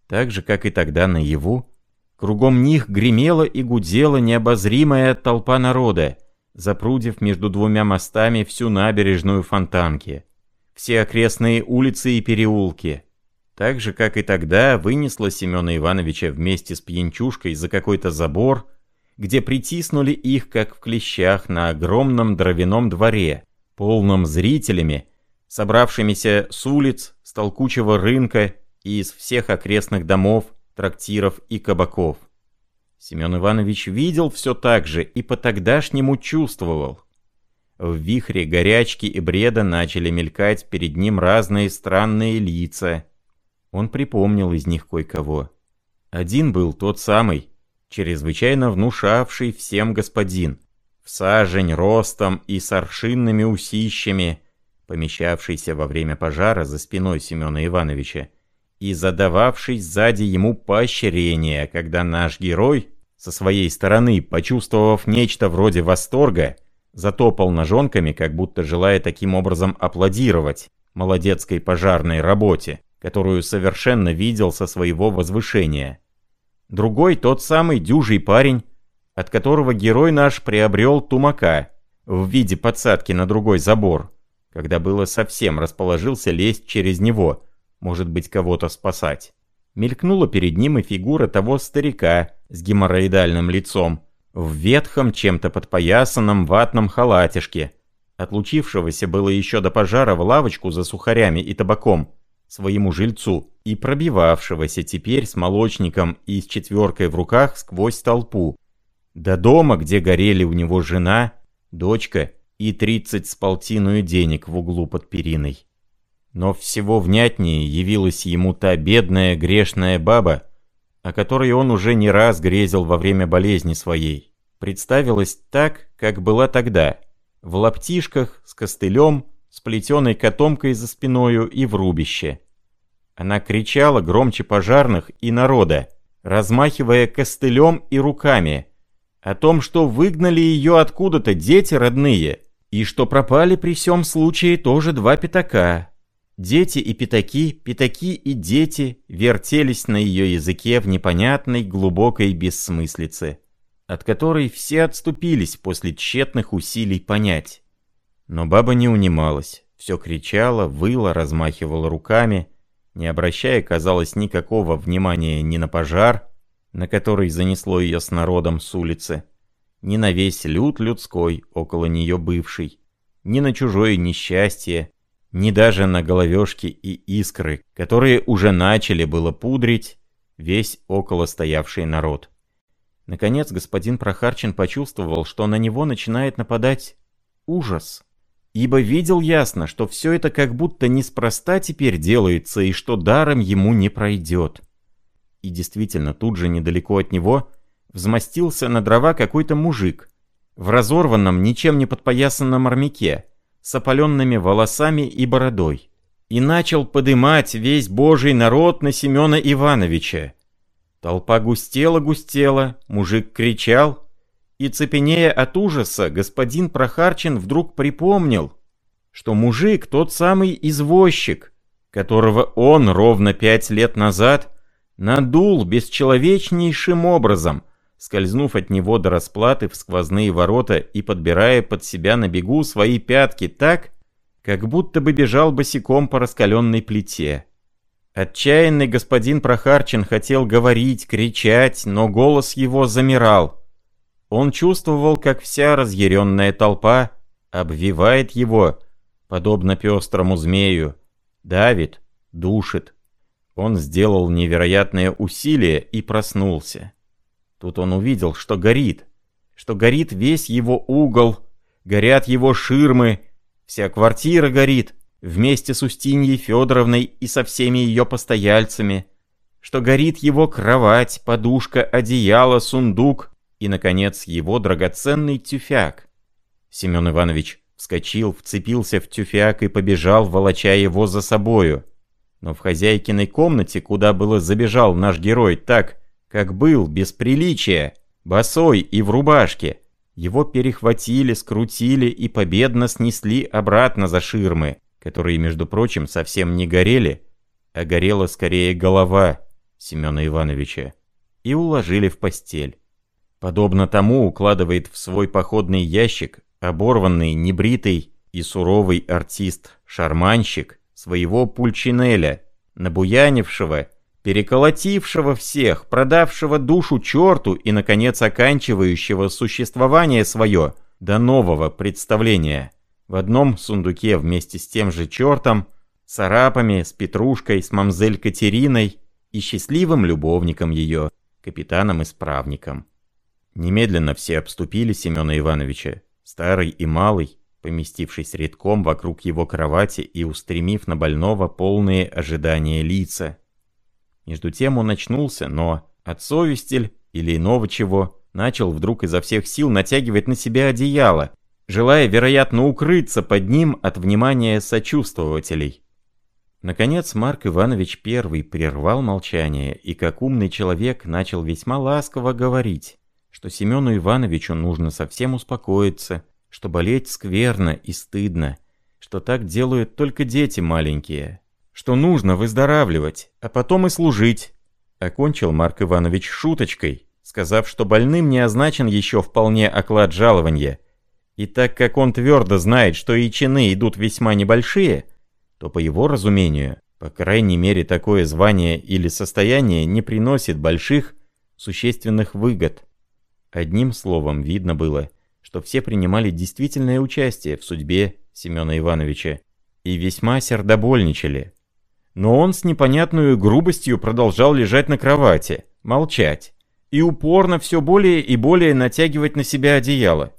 Так же, как и тогда наяву, кругом них гремела и гудела необозримая толпа народа, запрудив между двумя мостами всю набережную Фонтанки все окрестные улицы и переулки. Так же, как и тогда, вынесла Семена Ивановича вместе с пьянчушкой за какой-то забор, где притиснули их, как в клещах, на огромном дровяном дворе, полном зрителями, собравшимися с улиц, с толкучего рынка и из всех окрестных домов, трактиров и кабаков. Семен Иванович видел все так же и по-тогдашнему чувствовал. В вихре горячки и бреда начали мелькать перед ним разные странные лица. Он припомнил из них кое-кого. Один был тот самый, чрезвычайно внушавший всем господин, в сажень ростом и с аршинными усищами, помещавшийся во время пожара за спиной Семена Ивановича, и задававший сзади ему поощрение, когда наш герой, со своей стороны, почувствовав нечто вроде восторга, затопал ножонками, как будто желая таким образом аплодировать молодецкой пожарной работе, которую совершенно видел со своего возвышения. Другой тот самый дюжий парень, от которого герой наш приобрел тумака в виде подсадки на другой забор, когда было совсем расположился лезть через него, может быть кого-то спасать. Мелькнула перед ним и фигура того старика с геморроидальным лицом, в ветхом, чем-то подпоясанном ватном халатишке, отлучившегося было еще до пожара в лавочку за сухарями и табаком, своему жильцу, и пробивавшегося теперь с молочником и с четверкой в руках сквозь толпу, до дома, где горели у него жена, дочка и тридцать с полтиную денег в углу под периной. Но всего внятнее явилась ему та бедная грешная баба, о которой он уже не раз грезил во время болезни своей. Представилась так, как была тогда, в лаптишках, с костылем, с плетеной котомкой за спиною и в рубище. Она кричала громче пожарных и народа, размахивая костылем и руками, о том, что выгнали ее откуда-то дети родные, и что пропали при всем случае тоже два пятака, Дети и пятаки, пятаки и дети вертелись на ее языке в непонятной глубокой бессмыслице, от которой все отступились после тщетных усилий понять. Но баба не унималась, все кричала, выла, размахивала руками, не обращая, казалось, никакого внимания ни на пожар, на который занесло ее с народом с улицы, ни на весь люд людской, около нее бывший, ни на чужое несчастье, ни даже на головешки и искры, которые уже начали было пудрить весь около стоявший народ. Наконец господин Прохарчин почувствовал, что на него начинает нападать ужас. Ибо видел ясно, что все это как будто неспроста теперь делается и что даром ему не пройдет. И действительно, тут же недалеко от него взмостился на дрова какой-то мужик в разорванном, ничем не подпоясанном армяке, с опаленными волосами и бородой, и начал подымать весь божий народ на Семена Ивановича. Толпа густела-густела, мужик кричал, и, цепенея от ужаса, господин Прохарчин вдруг припомнил, что мужик тот самый извозчик, которого он ровно пять лет назад надул бесчеловечнейшим образом — скользнув от него до расплаты в сквозные ворота и подбирая под себя на бегу свои пятки так, как будто бы бежал босиком по раскаленной плите. Отчаянный господин Прохарчин хотел говорить, кричать, но голос его замирал. Он чувствовал, как вся разъяренная толпа обвивает его, подобно пестрому змею, давит, душит. Он сделал невероятное усилие и проснулся. Тут он увидел, что горит, что горит весь его угол, горят его ширмы, вся квартира горит, вместе с Устиньей Федоровной и со всеми ее постояльцами, что горит его кровать, подушка, одеяло, сундук и, наконец, его драгоценный тюфяк. Семен Иванович вскочил, вцепился в тюфяк и побежал, волоча его за собою. Но в хозяйкиной комнате, куда было забежал наш герой так, как был, без приличия, босой и в рубашке. Его перехватили, скрутили и победно снесли обратно за ширмы, которые, между прочим, совсем не горели, а горела скорее голова Семена Ивановича, и уложили в постель. Подобно тому укладывает в свой походный ящик оборванный, небритый и суровый артист-шарманщик своего пульчинеля, набуянившего переколотившего всех, продавшего душу черту и, наконец, оканчивающего существование свое до нового представления. В одном сундуке вместе с тем же чертом, с арапами, с Петрушкой, с мамзель Катериной и счастливым любовником ее, капитаном-исправником. Немедленно все обступили Семена Ивановича, старый и малый, поместившись редком вокруг его кровати и устремив на больного полные ожидания лица. Между тем он очнулся, но от совестель или иного чего начал вдруг изо всех сил натягивать на себя одеяло, желая, вероятно, укрыться под ним от внимания сочувствователей. Наконец Марк Иванович первый прервал молчание и, как умный человек, начал весьма ласково говорить, что Семену Ивановичу нужно совсем успокоиться, что болеть скверно и стыдно, что так делают только дети маленькие, что нужно выздоравливать, а потом и служить. Окончил Марк Иванович шуточкой, сказав, что больным не означен еще вполне оклад жалования. И так как он твердо знает, что и чины идут весьма небольшие, то по его разумению, по крайней мере такое звание или состояние не приносит больших, существенных выгод. Одним словом, видно было, что все принимали действительное участие в судьбе Семена Ивановича и весьма сердобольничали. Но он с непонятной грубостью продолжал лежать на кровати, молчать и упорно все более и более натягивать на себя одеяло.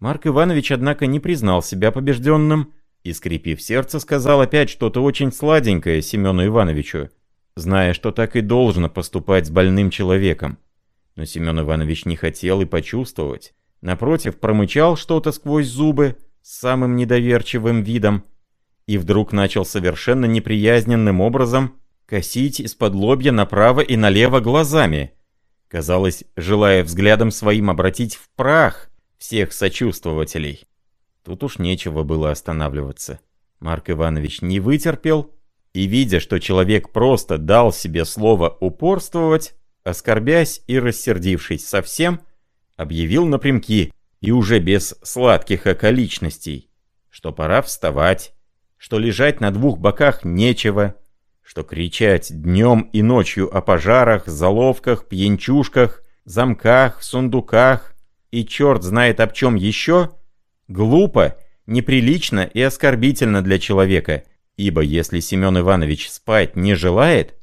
Марк Иванович, однако, не признал себя побежденным и, скрипив сердце, сказал опять что-то очень сладенькое Семену Ивановичу, зная, что так и должно поступать с больным человеком. Но Семен Иванович не хотел и почувствовать. Напротив, промычал что-то сквозь зубы с самым недоверчивым видом и вдруг начал совершенно неприязненным образом косить из-под лобья направо и налево глазами. Казалось, желая взглядом своим обратить в прах всех сочувствователей. Тут уж нечего было останавливаться. Марк Иванович не вытерпел и, видя, что человек просто дал себе слово упорствовать, оскорбясь и рассердившись совсем, объявил напрямки и уже без сладких околичностей, что пора вставать, что лежать на двух боках нечего, что кричать днем и ночью о пожарах, заловках, пьянчушках, замках, сундуках и черт знает об чем еще, глупо, неприлично и оскорбительно для человека, ибо если Семен Иванович спать не желает,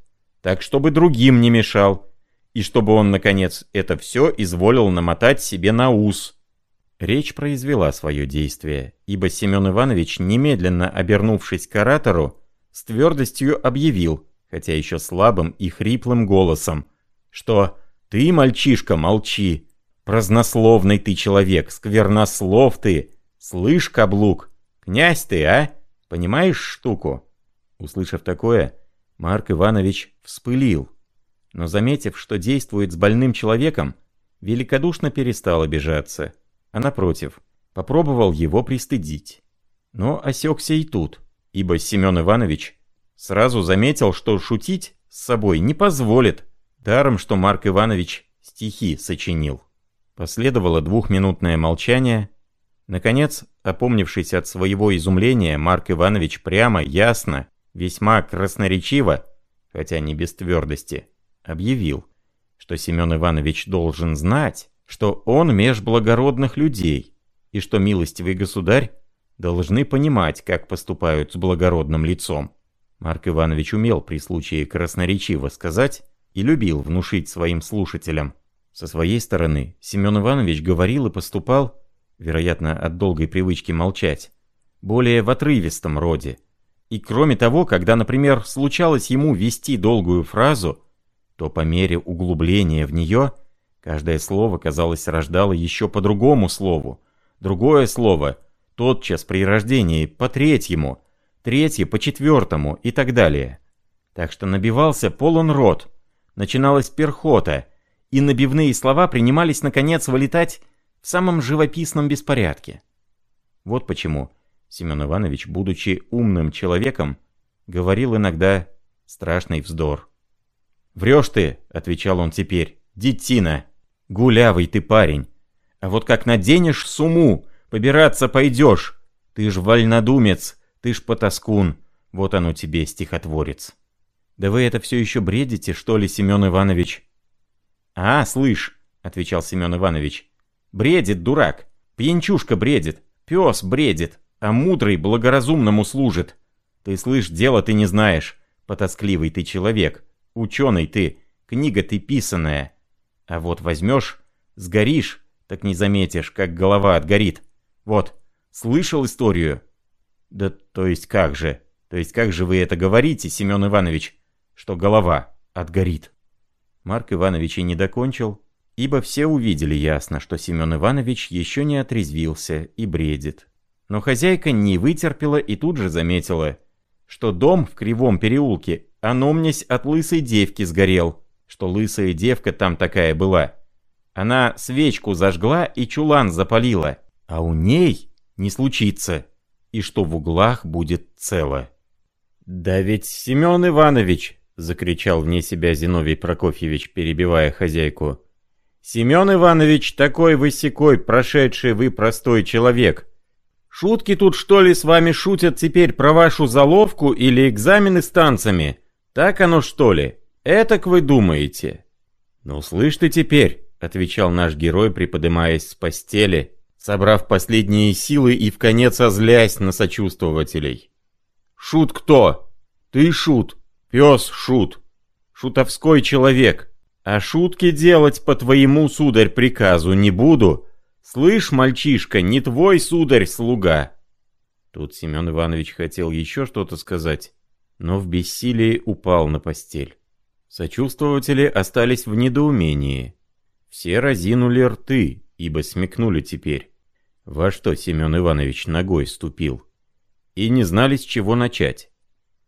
так чтобы другим не мешал, и чтобы он, наконец, это все изволил намотать себе на ус. Речь произвела свое действие, ибо Семен Иванович, немедленно обернувшись к оратору, с твердостью объявил, хотя еще слабым и хриплым голосом, что «ты, мальчишка, молчи, празднословный ты человек, сквернослов ты, слышь, каблук, князь ты, а, понимаешь штуку?» Услышав такое, Марк Иванович вспылил, но, заметив, что действует с больным человеком, великодушно перестал обижаться, а напротив, попробовал его пристыдить. Но осекся и тут, ибо Семен Иванович сразу заметил, что шутить с собой не позволит, даром, что Марк Иванович стихи сочинил. Последовало двухминутное молчание. Наконец, опомнившись от своего изумления, Марк Иванович прямо, ясно, весьма красноречиво, хотя не без твердости, объявил, что Семен Иванович должен знать, что он меж благородных людей, и что милостивый государь должны понимать, как поступают с благородным лицом. Марк Иванович умел при случае красноречиво сказать и любил внушить своим слушателям. Со своей стороны, Семен Иванович говорил и поступал, вероятно, от долгой привычки молчать, более в отрывистом роде. И кроме того, когда, например, случалось ему вести долгую фразу, то по мере углубления в нее каждое слово, казалось, рождало еще по другому слову, другое слово тотчас при рождении по третьему, третье по четвертому и так далее. Так что набивался полон рот, начиналась перхота, и набивные слова принимались наконец вылетать в самом живописном беспорядке. Вот почему Семен Иванович, будучи умным человеком, говорил иногда страшный вздор. «Врешь ты», — отвечал он теперь, — «детина! Гулявый ты парень! А вот как наденешь суму, побираться пойдешь! Ты ж вольнодумец, ты ж потаскун, вот оно тебе, стихотворец!» «Да вы это все еще бредите, что ли, Семен Иванович?» «А, слышь», — отвечал Семен Иванович, — «бредит дурак, пьянчушка бредит, пес бредит, а мудрый благоразумному служит. Ты, слышь, дело ты не знаешь, потаскливый ты человек». Ученый ты, книга ты писаная. А вот возьмешь, сгоришь, так не заметишь, как голова отгорит. Вот, слышал историю? Да то есть как же? То есть как же вы это говорите, Семен Иванович, что голова отгорит? Марк Иванович и не докончил, ибо все увидели ясно, что Семен Иванович еще не отрезвился и бредит. Но хозяйка не вытерпела и тут же заметила, что дом в кривом переулке Аномнись от лысой девки сгорел, что лысая девка там такая была. Она свечку зажгла и чулан запалила, а у ней не случится, и что в углах будет цело. «Да ведь Семен Иванович!» — закричал вне себя Зиновий Прокофьевич, перебивая хозяйку. «Семен Иванович такой высекой, прошедший вы простой человек. Шутки тут что ли с вами шутят теперь про вашу заловку или экзамены с танцами? Так оно что ли? Этак вы думаете? Ну слышь ты теперь, отвечал наш герой, приподымаясь с постели, собрав последние силы и в конец озлясь на сочувствователей. «Шут кто? Ты шут, пес шут, шутовской человек, а шутки делать по твоему, сударь, приказу не буду. Слышь, мальчишка, не твой, сударь, слуга!» Тут Семен Иванович хотел еще что-то сказать, но в бессилии упал на постель. Сочувствователи остались в недоумении. Все разинули рты, ибо смекнули теперь, во что Семен Иванович ногой ступил. И не знали, с чего начать.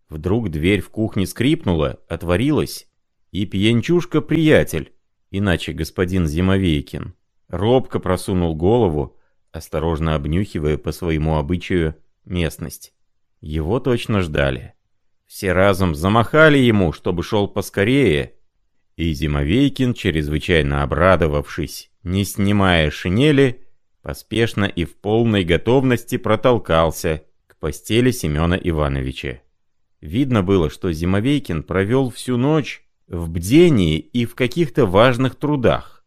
Вдруг дверь в кухне скрипнула, отворилась, и пьянчушка-приятель, иначе господин Зимовейкин, робко просунул голову, осторожно обнюхивая по своему обычаю местность. Его точно ждали. Все разом замахали ему, чтобы шел поскорее, и Зимовейкин, чрезвычайно обрадовавшись, не снимая шинели, поспешно и в полной готовности протолкался к постели Семена Ивановича. Видно было, что Зимовейкин провел всю ночь в бдении и в каких-то важных трудах.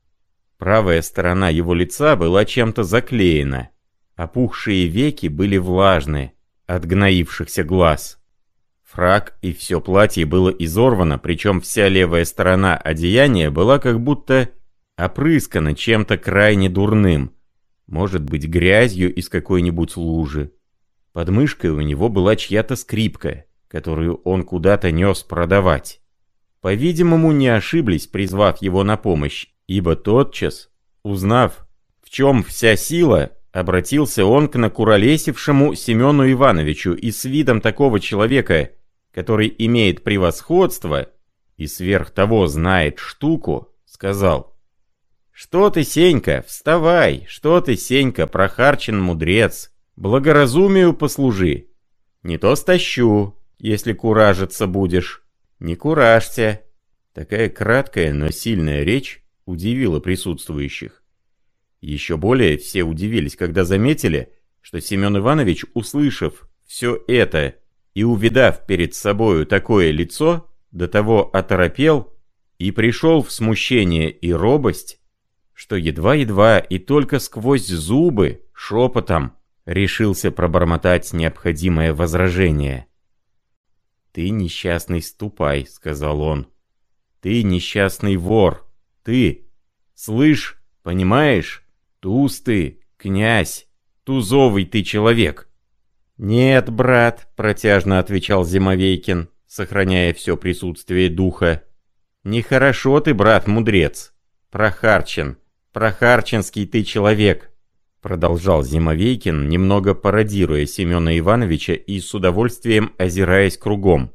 Правая сторона его лица была чем-то заклеена, опухшие веки были влажны от гноившихся глаз. Фрак и все платье было изорвано, причем вся левая сторона одеяния была как будто опрыскана чем-то крайне дурным, может быть грязью из какой-нибудь лужи. Под мышкой у него была чья-то скрипка, которую он куда-то нес продавать. По-видимому, не ошиблись, призвав его на помощь, ибо тотчас, узнав, в чем вся сила, обратился он к накуролесившему Семену Ивановичу и с видом такого человека, который имеет превосходство и сверх того знает штуку, сказал «Что ты, Сенька, вставай, что ты, Сенька, прохарчен мудрец, благоразумию послужи. Не то стащу, если куражиться будешь. Не куражься». Такая краткая, но сильная речь удивила присутствующих. Еще более все удивились, когда заметили, что Семен Иванович, услышав все это, и, увидав перед собою такое лицо, до того оторопел и пришел в смущение и робость, что едва-едва и только сквозь зубы, шепотом, решился пробормотать необходимое возражение. «Ты несчастный ступай», — сказал он. «Ты несчастный вор. Ты, слышь, понимаешь, туз ты, князь, тузовый ты человек». «Нет, брат», — протяжно отвечал Зимовейкин, сохраняя все присутствие духа. «Нехорошо ты, брат-мудрец. Прохарчен. Прохарченский ты человек», — продолжал Зимовейкин, немного пародируя Семена Ивановича и с удовольствием озираясь кругом.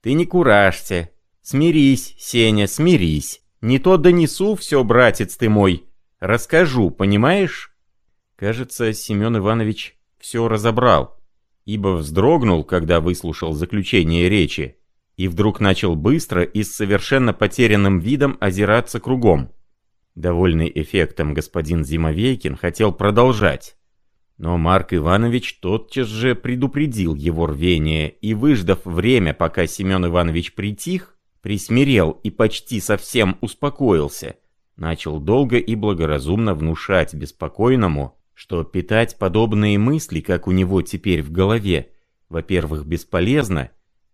«Ты не куражься. Смирись, Сеня, смирись. Не то донесу все, братец ты мой. Расскажу, понимаешь?» Кажется, Семен Иванович все разобрал ибо вздрогнул, когда выслушал заключение речи, и вдруг начал быстро и с совершенно потерянным видом озираться кругом. Довольный эффектом господин Зимовейкин хотел продолжать. Но Марк Иванович тотчас же предупредил его рвение и, выждав время, пока Семен Иванович притих, присмирел и почти совсем успокоился, начал долго и благоразумно внушать беспокойному, что питать подобные мысли, как у него теперь в голове, во-первых, бесполезно,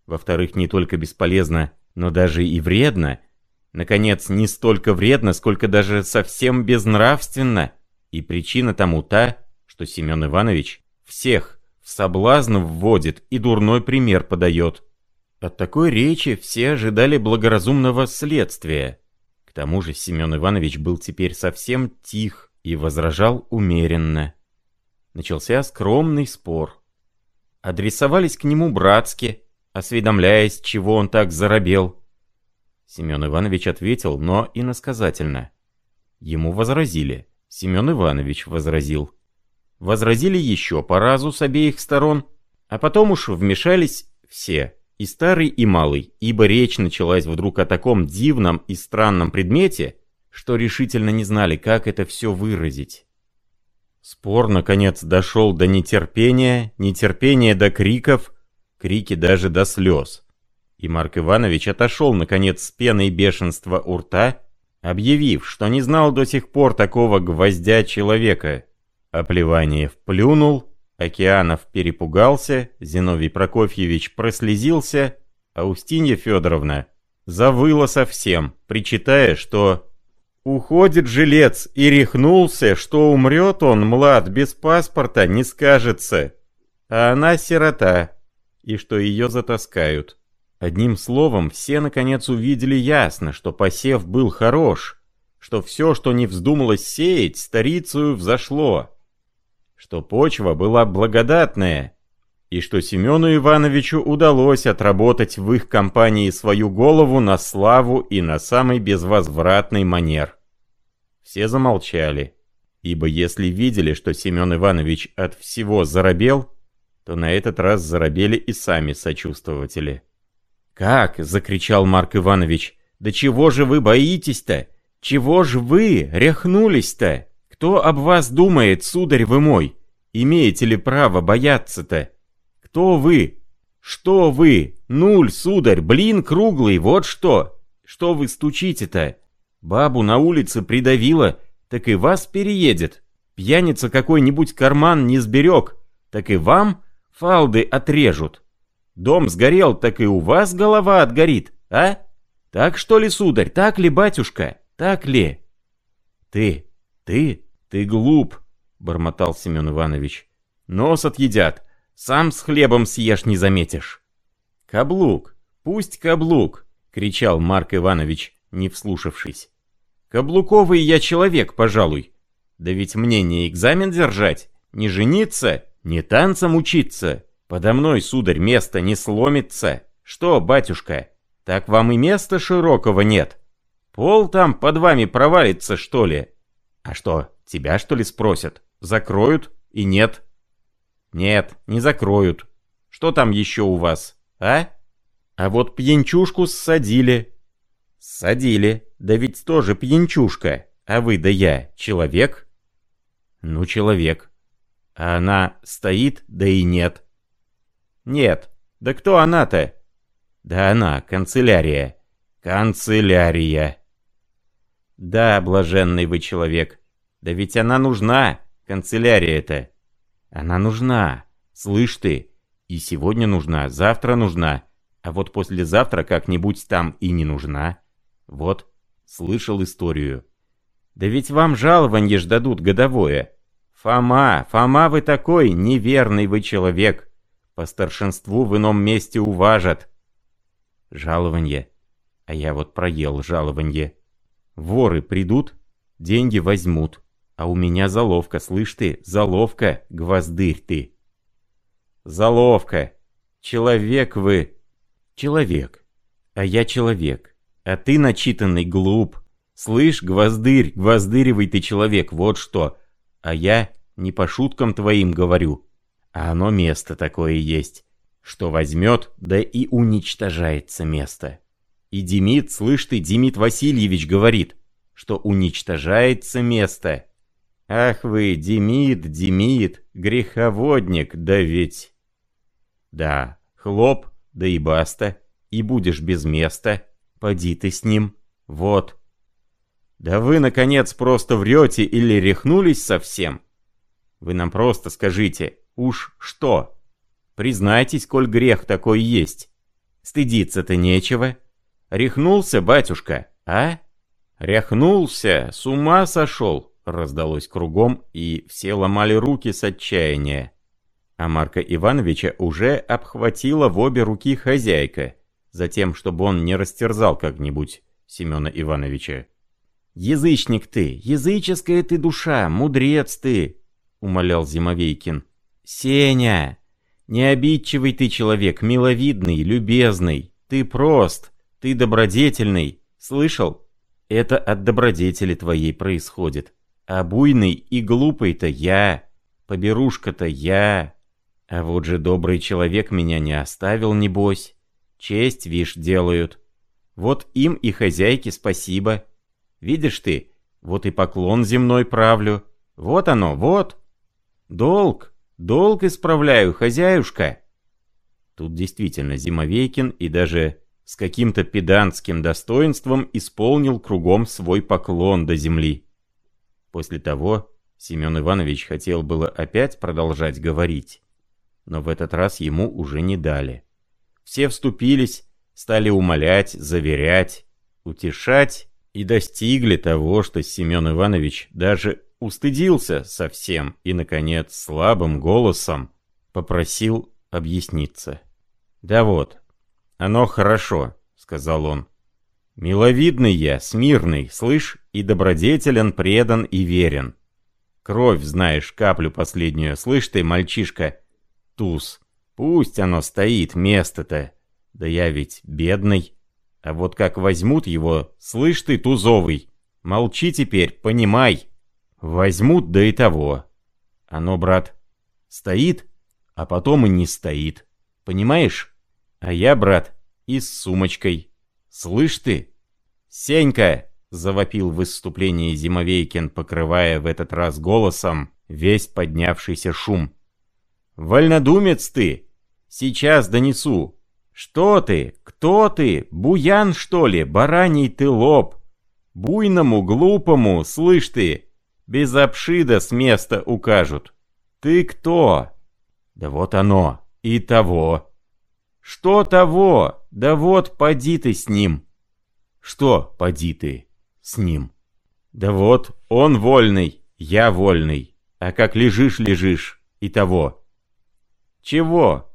во-вторых, не только бесполезно, но даже и вредно, наконец, не столько вредно, сколько даже совсем безнравственно, и причина тому та, что Семен Иванович всех в соблазн вводит и дурной пример подает. От такой речи все ожидали благоразумного следствия. Тому же Семен Иванович был теперь совсем тих, и возражал умеренно. Начался скромный спор. Адресовались к нему братски, осведомляясь, чего он так заробел. Семен Иванович ответил, но иносказательно. Ему возразили. Семен Иванович возразил. Возразили еще по разу с обеих сторон, а потом уж вмешались все, и старый, и малый, ибо речь началась вдруг о таком дивном и странном предмете, что решительно не знали, как это все выразить. Спор, наконец, дошел до нетерпения, нетерпения до криков, крики даже до слез. И Марк Иванович отошел, наконец, с пеной бешенства у рта, объявив, что не знал до сих пор такого гвоздя человека. Оплеваниев плюнул, Океанов перепугался, Зиновий Прокофьевич прослезился, а Устинья Федоровна завыла совсем, причитая, что «Уходит жилец и рехнулся, что умрет он, млад, без паспорта, не скажется, а она сирота, и что ее затаскают». Одним словом, все наконец увидели ясно, что посев был хорош, что все, что не вздумалось сеять, старицию взошло, что почва была благодатная, и что Семену Ивановичу удалось отработать в их компании свою голову на славу и на самый безвозвратный манер. Все замолчали, ибо если видели, что Семен Иванович от всего заробел, то на этот раз заробели и сами сочувствователи. «Как?» — закричал Марк Иванович. «Да чего же вы боитесь-то? Чего же вы рехнулись-то? Кто об вас думает, сударь вы мой? Имеете ли право бояться-то? Кто вы? Что вы? Нуль, сударь, блин круглый, вот что! Что вы стучите-то? Бабу на улице придавило, так и вас переедет. Пьяница какой-нибудь карман не сберег, так и вам фалды отрежут. Дом сгорел, так и у вас голова отгорит, а? Так что ли, сударь, так ли, батюшка, так ли? Ты, ты, ты глуп, бормотал Семен Иванович. Нос отъедят, сам с хлебом съешь не заметишь. Каблук, пусть каблук, кричал Марк Иванович, не вслушавшись. Каблуковый я человек, пожалуй. Да ведь мне не экзамен держать, не жениться, не танцам учиться. Подо мной, сударь, место не сломится. Что, батюшка, так вам и места широкого нет? Пол там под вами провалится, что ли? А что, тебя, что ли, спросят? Закроют? И нет. Нет, не закроют. Что там еще у вас, а? А вот пьянчушку ссадили. Ссадили. Да ведь тоже пьянчушка. А вы да я человек? Ну, человек. А она стоит, да и нет. Нет. Да кто она-то? Да она, канцелярия. Канцелярия. Да, блаженный вы человек. Да ведь она нужна, канцелярия-то. Она нужна. Слышь ты, и сегодня нужна, завтра нужна. А вот послезавтра как-нибудь там и не нужна. Вот, слышал историю. Да ведь вам жалованье ж дадут годовое. Фома, Фома вы такой, неверный вы человек. По старшинству в ином месте уважат. Жалованье. А я вот проел жалованье. Воры придут, деньги возьмут. А у меня заловка, слышь ты, заловка, гвоздырь ты. Заловка. Человек вы. Человек. А я человек. А ты начитанный глуп. Слышь, гвоздырь, гвоздыревый ты человек, вот что. А я не по шуткам твоим говорю. А оно место такое есть, что возьмет, да и уничтожается место. И Демид, слышь ты, Демид Васильевич говорит, что уничтожается место. Ах вы, Демид, Демид, греховодник, да ведь... Да, хлоп, да и баста, и будешь без места, поди ты с ним, вот. Да вы, наконец, просто врете или рехнулись совсем? Вы нам просто скажите, Уж что? Признайтесь, коль грех такой есть. Стыдиться-то нечего. Рехнулся, батюшка, а? Ряхнулся, с ума сошел, раздалось кругом, и все ломали руки с отчаяния. А Марка Ивановича уже обхватила в обе руки хозяйка, затем, чтобы он не растерзал как-нибудь Семена Ивановича. «Язычник ты, языческая ты душа, мудрец ты!» — умолял Зимовейкин. «Сеня! Необидчивый ты человек, миловидный, любезный. Ты прост, ты добродетельный. Слышал? Это от добродетели твоей происходит. А буйный и глупый-то я, поберушка-то я. А вот же добрый человек меня не оставил, небось. Честь, вишь, делают. Вот им и хозяйке спасибо. Видишь ты, вот и поклон земной правлю. Вот оно, вот. Долг. «Долг исправляю, хозяюшка!» Тут действительно Зимовейкин и даже с каким-то педантским достоинством исполнил кругом свой поклон до земли. После того Семен Иванович хотел было опять продолжать говорить, но в этот раз ему уже не дали. Все вступились, стали умолять, заверять, утешать и достигли того, что Семен Иванович даже устыдился совсем и, наконец, слабым голосом попросил объясниться. «Да вот, оно хорошо», — сказал он. «Миловидный я, смирный, слышь, и добродетелен, предан и верен. Кровь, знаешь, каплю последнюю, слышь ты, мальчишка, туз. Пусть оно стоит, место-то. Да я ведь бедный. А вот как возьмут его, слышь ты, тузовый, молчи теперь, понимай. Возьмут, да и того. Оно, брат, стоит, а потом и не стоит. Понимаешь? А я, брат, и с сумочкой. Слышь ты? Сенька, завопил в выступлении Зимовейкин, покрывая в этот раз голосом весь поднявшийся шум. «Вольнодумец ты! Сейчас донесу! Что ты? Кто ты? Буян, что ли? Бараний ты лоб! Буйному, глупому, слышь ты, без обшида с места укажут. Ты кто? Да вот оно, и того. Что того? Да вот, поди ты с ним. Что, поди ты? с ним. Да вот, он вольный, я вольный, а как лежишь-лежишь, и того. Чего?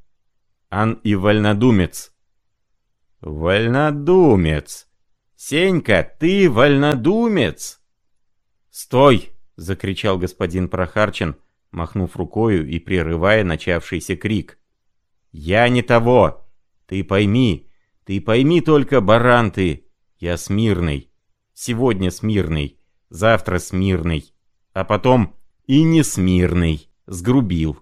Ан и вольнодумец. Вольнодумец. Сенька, ты вольнодумец? Стой! закричал господин Прохарчин, махнув рукою и прерывая начавшийся крик. «Я не того! Ты пойми, ты пойми только, баран ты! Я смирный! Сегодня смирный, завтра смирный, а потом и не смирный, сгрубил.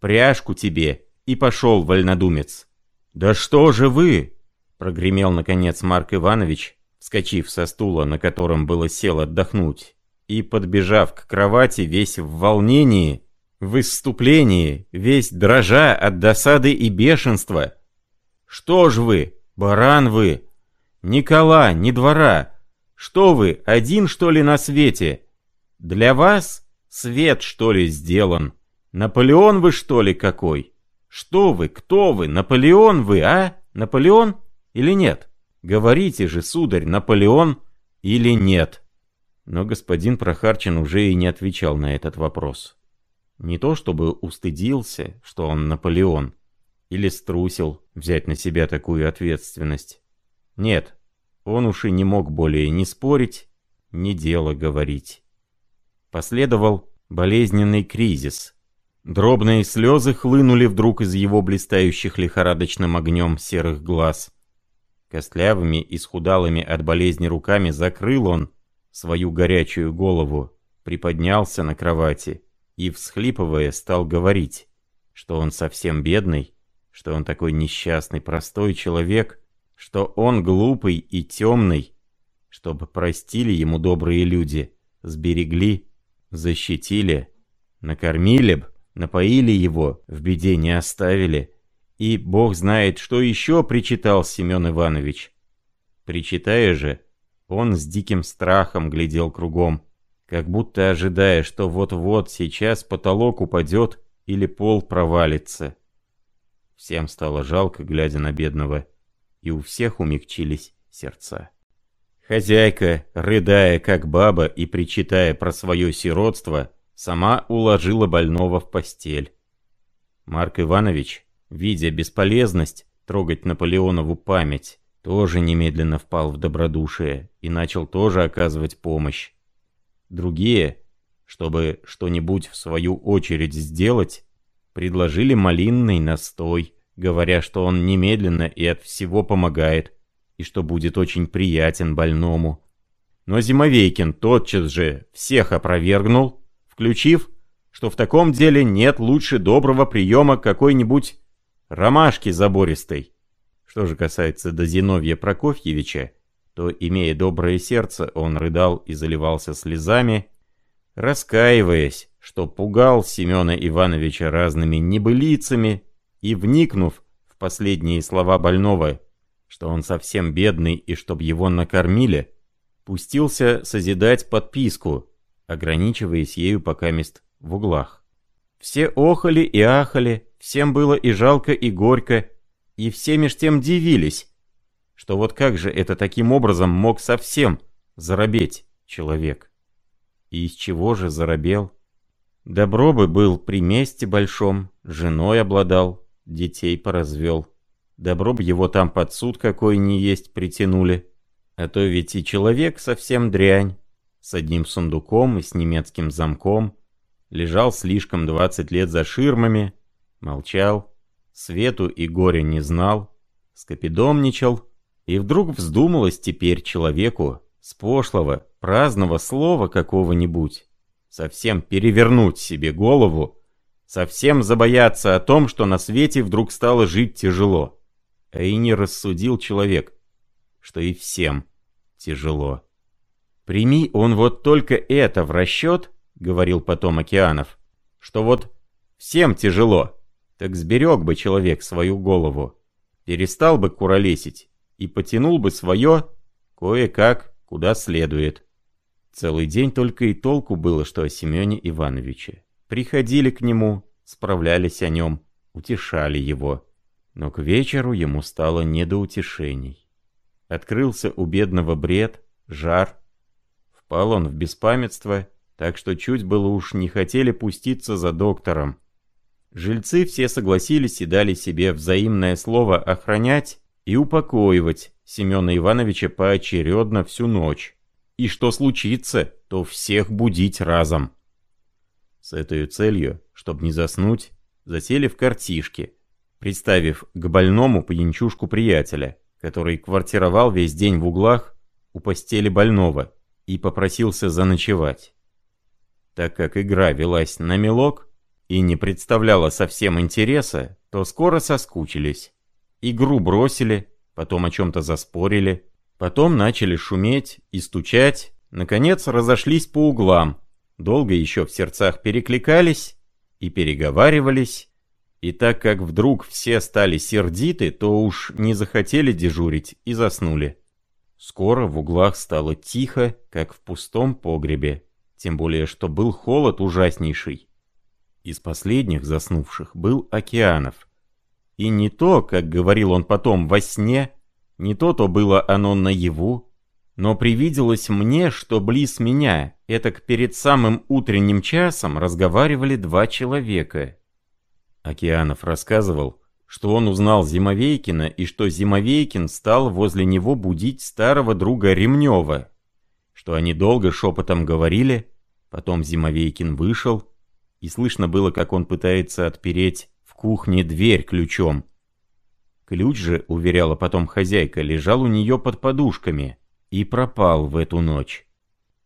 Пряжку тебе и пошел, вольнодумец. «Да что же вы?» — прогремел наконец Марк Иванович, вскочив со стула, на котором было сел отдохнуть, и, подбежав к кровати, весь в волнении, в выступлении, весь дрожа от досады и бешенства. «Что ж вы, баран вы? Никола, ни двора, что вы, один что ли на свете? Для вас свет что ли сделан? Наполеон вы что ли какой? Что вы, кто вы, Наполеон вы, а? Наполеон или нет? Говорите же, сударь, Наполеон или нет? Но господин Прохарчин уже и не отвечал на этот вопрос. Не то чтобы устыдился, что он Наполеон, или струсил взять на себя такую ответственность. Нет, он уж и не мог более ни спорить, ни дело говорить. Последовал болезненный кризис. Дробные слезы хлынули вдруг из его блистающих лихорадочным огнем серых глаз. Костлявыми и схудалыми от болезни руками закрыл он свою горячую голову, приподнялся на кровати и, всхлипывая, стал говорить, что он совсем бедный, что он такой несчастный простой человек — что он глупый и темный, чтобы простили ему добрые люди, сберегли, защитили, накормили б, напоили его, в беде не оставили, и бог знает, что еще причитал Семен Иванович. Причитая же, он с диким страхом глядел кругом, как будто ожидая, что вот-вот сейчас потолок упадет или пол провалится. Всем стало жалко, глядя на бедного и у всех умягчились сердца. Хозяйка, рыдая как баба и причитая про свое сиротство, сама уложила больного в постель. Марк Иванович, видя бесполезность трогать Наполеонову память, тоже немедленно впал в добродушие и начал тоже оказывать помощь. Другие, чтобы что-нибудь в свою очередь сделать, предложили малинный настой, говоря, что он немедленно и от всего помогает, и что будет очень приятен больному. Но Зимовейкин тотчас же всех опровергнул, включив, что в таком деле нет лучше доброго приема какой-нибудь ромашки забористой. Что же касается до Зиновья Прокофьевича, то, имея доброе сердце, он рыдал и заливался слезами, раскаиваясь, что пугал Семена Ивановича разными небылицами и, вникнув в последние слова больного, что он совсем бедный и чтоб его накормили, пустился созидать подписку, ограничиваясь ею пока мест в углах. Все охали и ахали, всем было и жалко, и горько, и все меж тем дивились, что вот как же это таким образом мог совсем заробеть человек. И из чего же заробел? Добро бы был при месте большом, женой обладал, детей поразвел. Добро б его там под суд какой ни есть притянули. А то ведь и человек совсем дрянь, с одним сундуком и с немецким замком. Лежал слишком двадцать лет за ширмами, молчал, свету и горя не знал, скопидомничал, и вдруг вздумалось теперь человеку с пошлого, праздного слова какого-нибудь совсем перевернуть себе голову, совсем забояться о том, что на свете вдруг стало жить тяжело. А и не рассудил человек, что и всем тяжело. «Прими он вот только это в расчет», — говорил потом Океанов, «что вот всем тяжело, так сберег бы человек свою голову, перестал бы куролесить и потянул бы свое кое-как куда следует». Целый день только и толку было, что о Семене Ивановиче. Приходили к нему, справлялись о нем, утешали его. Но к вечеру ему стало не до утешений. Открылся у бедного бред, жар. Впал он в беспамятство, так что чуть было уж не хотели пуститься за доктором. Жильцы все согласились и дали себе взаимное слово охранять и упокоивать Семена Ивановича поочередно всю ночь. И что случится, то всех будить разом. С этой целью, чтобы не заснуть, засели в картишке, представив к больному пьянчушку приятеля, который квартировал весь день в углах у постели больного и попросился заночевать. Так как игра велась на мелок и не представляла совсем интереса, то скоро соскучились. Игру бросили, потом о чем-то заспорили, Потом начали шуметь и стучать, наконец разошлись по углам, долго еще в сердцах перекликались и переговаривались, и так как вдруг все стали сердиты, то уж не захотели дежурить и заснули. Скоро в углах стало тихо, как в пустом погребе, тем более что был холод ужаснейший. Из последних заснувших был Океанов. И не то, как говорил он потом во сне, не то-то было оно наяву, но привиделось мне, что близ меня, этак перед самым утренним часом, разговаривали два человека. Океанов рассказывал, что он узнал Зимовейкина и что Зимовейкин стал возле него будить старого друга Ремнева, что они долго шепотом говорили, потом Зимовейкин вышел, и слышно было, как он пытается отпереть в кухне дверь ключом. Ключ же, уверяла потом хозяйка, лежал у нее под подушками и пропал в эту ночь.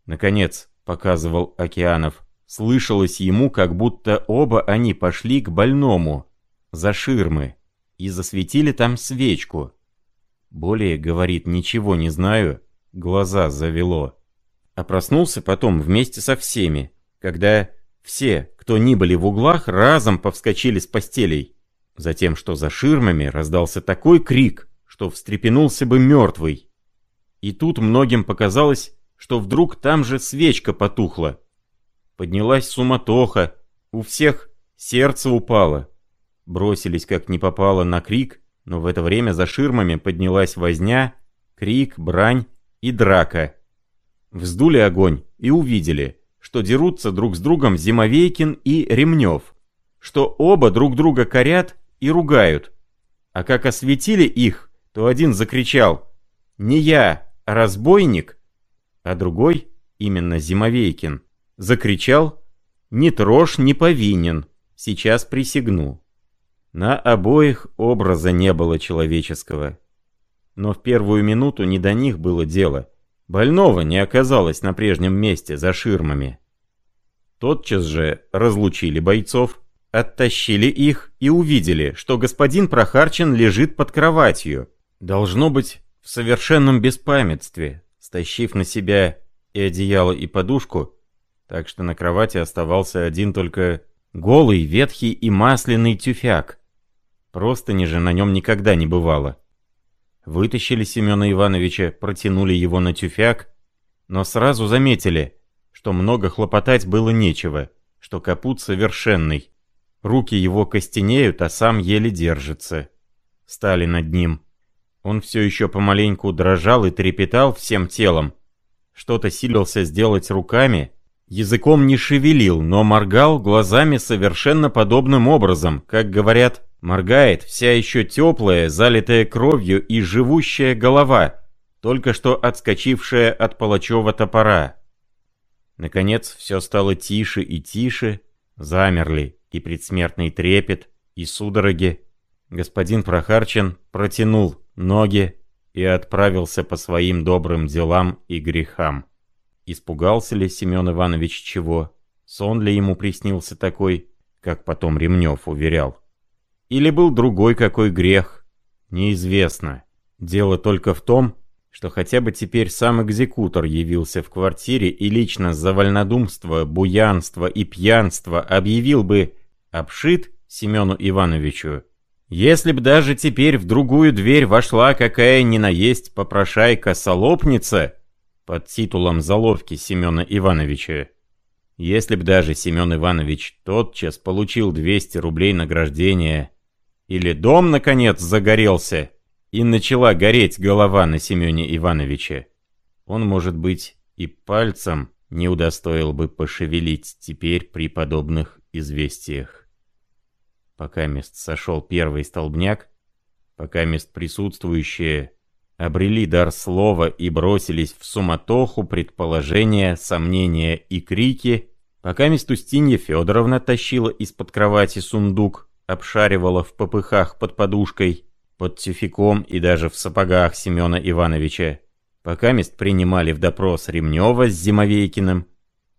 Наконец, показывал Океанов, слышалось ему, как будто оба они пошли к больному, за ширмы, и засветили там свечку. Более, говорит, ничего не знаю, глаза завело. А проснулся потом вместе со всеми, когда все, кто ни были в углах, разом повскочили с постелей. Затем, что за ширмами раздался такой крик, что встрепенулся бы мертвый. И тут многим показалось, что вдруг там же свечка потухла. Поднялась суматоха, у всех сердце упало. Бросились как не попало на крик, но в это время за ширмами поднялась возня, крик, брань и драка. Вздули огонь и увидели, что дерутся друг с другом Зимовейкин и Ремнев, что оба друг друга корят и ругают. А как осветили их, то один закричал «Не я, а разбойник!» А другой, именно Зимовейкин, закричал «Не трожь, не повинен, сейчас присягну». На обоих образа не было человеческого. Но в первую минуту не до них было дело. Больного не оказалось на прежнем месте за ширмами. Тотчас же разлучили бойцов, Оттащили их и увидели, что господин Прохарчен лежит под кроватью. Должно быть, в совершенном беспамятстве, стащив на себя и одеяло, и подушку, так что на кровати оставался один только голый, ветхий и масляный тюфяк. Просто же на нем никогда не бывало. Вытащили Семена Ивановича, протянули его на тюфяк, но сразу заметили, что много хлопотать было нечего, что капут совершенный. Руки его костенеют, а сам еле держится. Стали над ним. Он все еще помаленьку дрожал и трепетал всем телом. Что-то силился сделать руками, языком не шевелил, но моргал глазами совершенно подобным образом, как говорят, моргает вся еще теплая, залитая кровью и живущая голова, только что отскочившая от палачева топора. Наконец все стало тише и тише, замерли и предсмертный трепет, и судороги. Господин Прохарчен протянул ноги и отправился по своим добрым делам и грехам. Испугался ли Семен Иванович чего? Сон ли ему приснился такой, как потом Ремнев уверял? Или был другой какой грех? Неизвестно. Дело только в том, что хотя бы теперь сам экзекутор явился в квартире и лично за вольнодумство, буянство и пьянство объявил бы «обшит» Семену Ивановичу, если б даже теперь в другую дверь вошла какая ни на есть попрошайка-солопница под титулом заловки Семена Ивановича, если б даже Семен Иванович тотчас получил 200 рублей награждения, или дом, наконец, загорелся, и начала гореть голова на Семене Ивановиче, он, может быть, и пальцем не удостоил бы пошевелить теперь при подобных известиях. Пока мест сошел первый столбняк, пока мест присутствующие обрели дар слова и бросились в суматоху предположения, сомнения и крики, пока мест Устинья Федоровна тащила из-под кровати сундук, обшаривала в попыхах под подушкой, под тюфяком и даже в сапогах Семена Ивановича, пока мест принимали в допрос Ремнева с Зимовейкиным,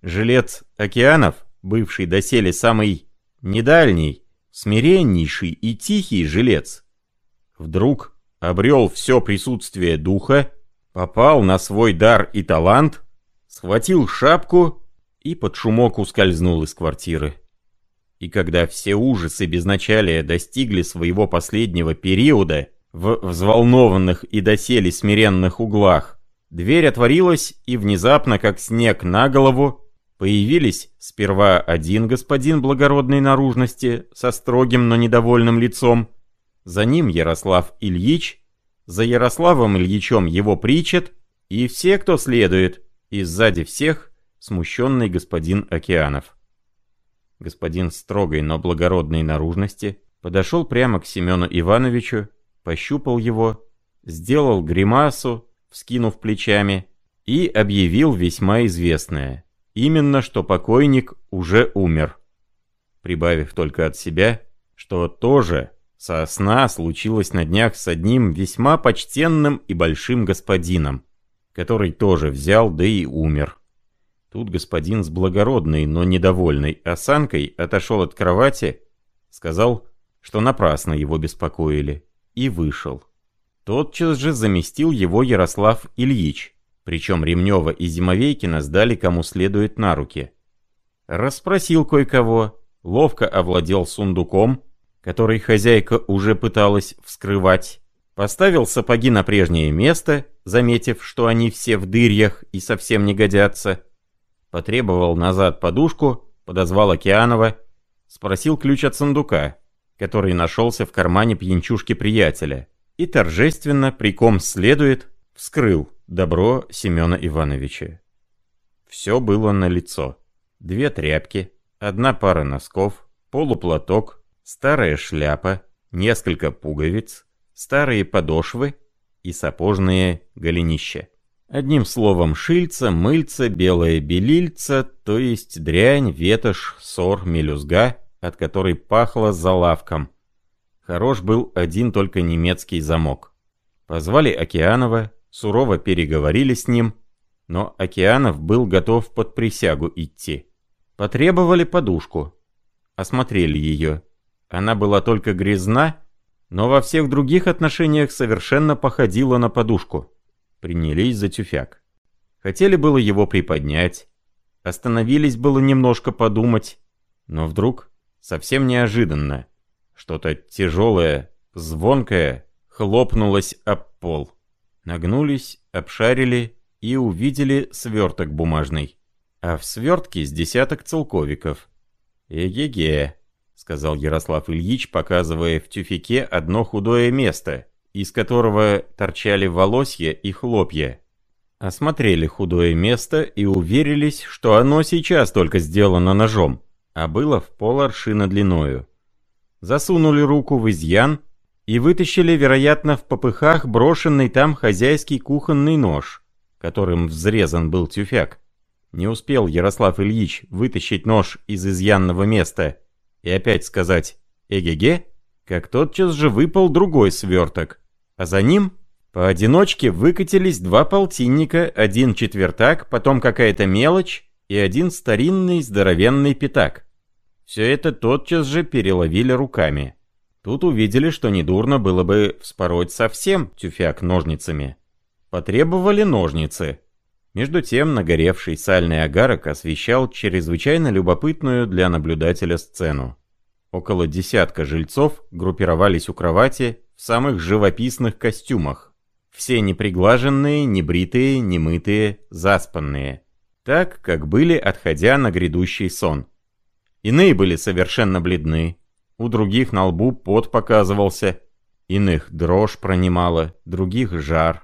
жилец Океанов, бывший доселе самый недальний, смиреннейший и тихий жилец, вдруг обрел все присутствие духа, попал на свой дар и талант, схватил шапку и под шумок ускользнул из квартиры. И когда все ужасы безначалия достигли своего последнего периода в взволнованных и доселе смиренных углах, дверь отворилась и внезапно, как снег на голову, Появились сперва один господин благородной наружности со строгим, но недовольным лицом, за ним Ярослав Ильич, за Ярославом Ильичом его причет, и все, кто следует, и сзади всех смущенный господин Океанов. Господин строгой, но благородной наружности подошел прямо к Семену Ивановичу, пощупал его, сделал гримасу, вскинув плечами, и объявил весьма известное — Именно что покойник уже умер. Прибавив только от себя, что тоже со сна случилось на днях с одним весьма почтенным и большим господином, который тоже взял, да и умер. Тут господин с благородной, но недовольной осанкой отошел от кровати, сказал, что напрасно его беспокоили, и вышел. Тотчас же заместил его Ярослав Ильич, причем Ремнева и Зимовейкина сдали кому следует на руки. Расспросил кое-кого, ловко овладел сундуком, который хозяйка уже пыталась вскрывать, поставил сапоги на прежнее место, заметив, что они все в дырьях и совсем не годятся, потребовал назад подушку, подозвал Океанова, спросил ключ от сундука, который нашелся в кармане пьянчушки приятеля, и торжественно, при ком следует, вскрыл добро Семена Ивановича. Все было на лицо. Две тряпки, одна пара носков, полуплаток, старая шляпа, несколько пуговиц, старые подошвы и сапожные голенища. Одним словом, шильца, мыльца, белая белильца, то есть дрянь, ветошь, сор, мелюзга, от которой пахло залавком. Хорош был один только немецкий замок. Позвали Океанова, сурово переговорили с ним, но Океанов был готов под присягу идти. Потребовали подушку. Осмотрели ее. Она была только грязна, но во всех других отношениях совершенно походила на подушку. Принялись за тюфяк. Хотели было его приподнять. Остановились было немножко подумать. Но вдруг, совсем неожиданно, что-то тяжелое, звонкое, хлопнулась об пол. Нагнулись, обшарили и увидели сверток бумажный. А в свертке с десяток целковиков. «Эге-ге», — сказал Ярослав Ильич, показывая в тюфике одно худое место, из которого торчали волосья и хлопья. Осмотрели худое место и уверились, что оно сейчас только сделано ножом, а было в пол аршина длиною. Засунули руку в изъян и вытащили, вероятно, в попыхах брошенный там хозяйский кухонный нож, которым взрезан был тюфяк. Не успел Ярослав Ильич вытащить нож из изъянного места и опять сказать «Эге-ге», как тотчас же выпал другой сверток, а за ним поодиночке выкатились два полтинника, один четвертак, потом какая-то мелочь и один старинный здоровенный пятак. Все это тотчас же переловили руками. Тут увидели, что недурно было бы вспороть совсем тюфяк ножницами. Потребовали ножницы. Между тем нагоревший сальный агарок освещал чрезвычайно любопытную для наблюдателя сцену. Около десятка жильцов группировались у кровати в самых живописных костюмах. Все неприглаженные, небритые, немытые, заспанные. Так, как были, отходя на грядущий сон. Иные были совершенно бледны, у других на лбу пот показывался, иных дрожь пронимала, других жар.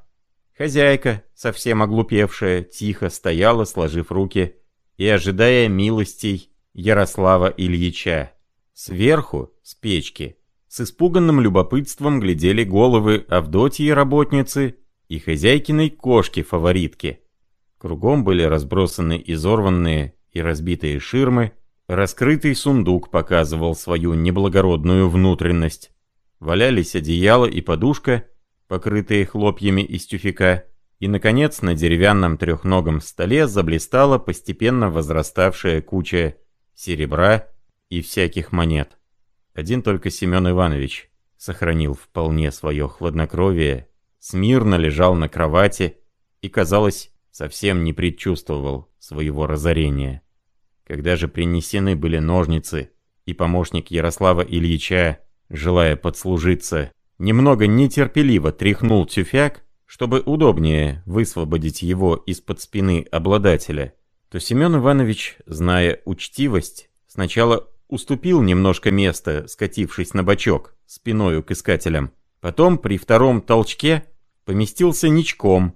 Хозяйка, совсем оглупевшая, тихо стояла, сложив руки, и ожидая милостей Ярослава Ильича. Сверху, с печки, с испуганным любопытством глядели головы Авдотьи работницы и хозяйкиной кошки-фаворитки. Кругом были разбросаны изорванные и разбитые ширмы, раскрытый сундук показывал свою неблагородную внутренность. Валялись одеяло и подушка — покрытые хлопьями из тюфяка, и, наконец, на деревянном трехногом столе заблистала постепенно возраставшая куча серебра и всяких монет. Один только Семен Иванович сохранил вполне свое хладнокровие, смирно лежал на кровати и, казалось, совсем не предчувствовал своего разорения. Когда же принесены были ножницы, и помощник Ярослава Ильича, желая подслужиться, немного нетерпеливо тряхнул тюфяк, чтобы удобнее высвободить его из-под спины обладателя, то Семен Иванович, зная учтивость, сначала уступил немножко места, скатившись на бочок, спиною к искателям. Потом при втором толчке поместился ничком.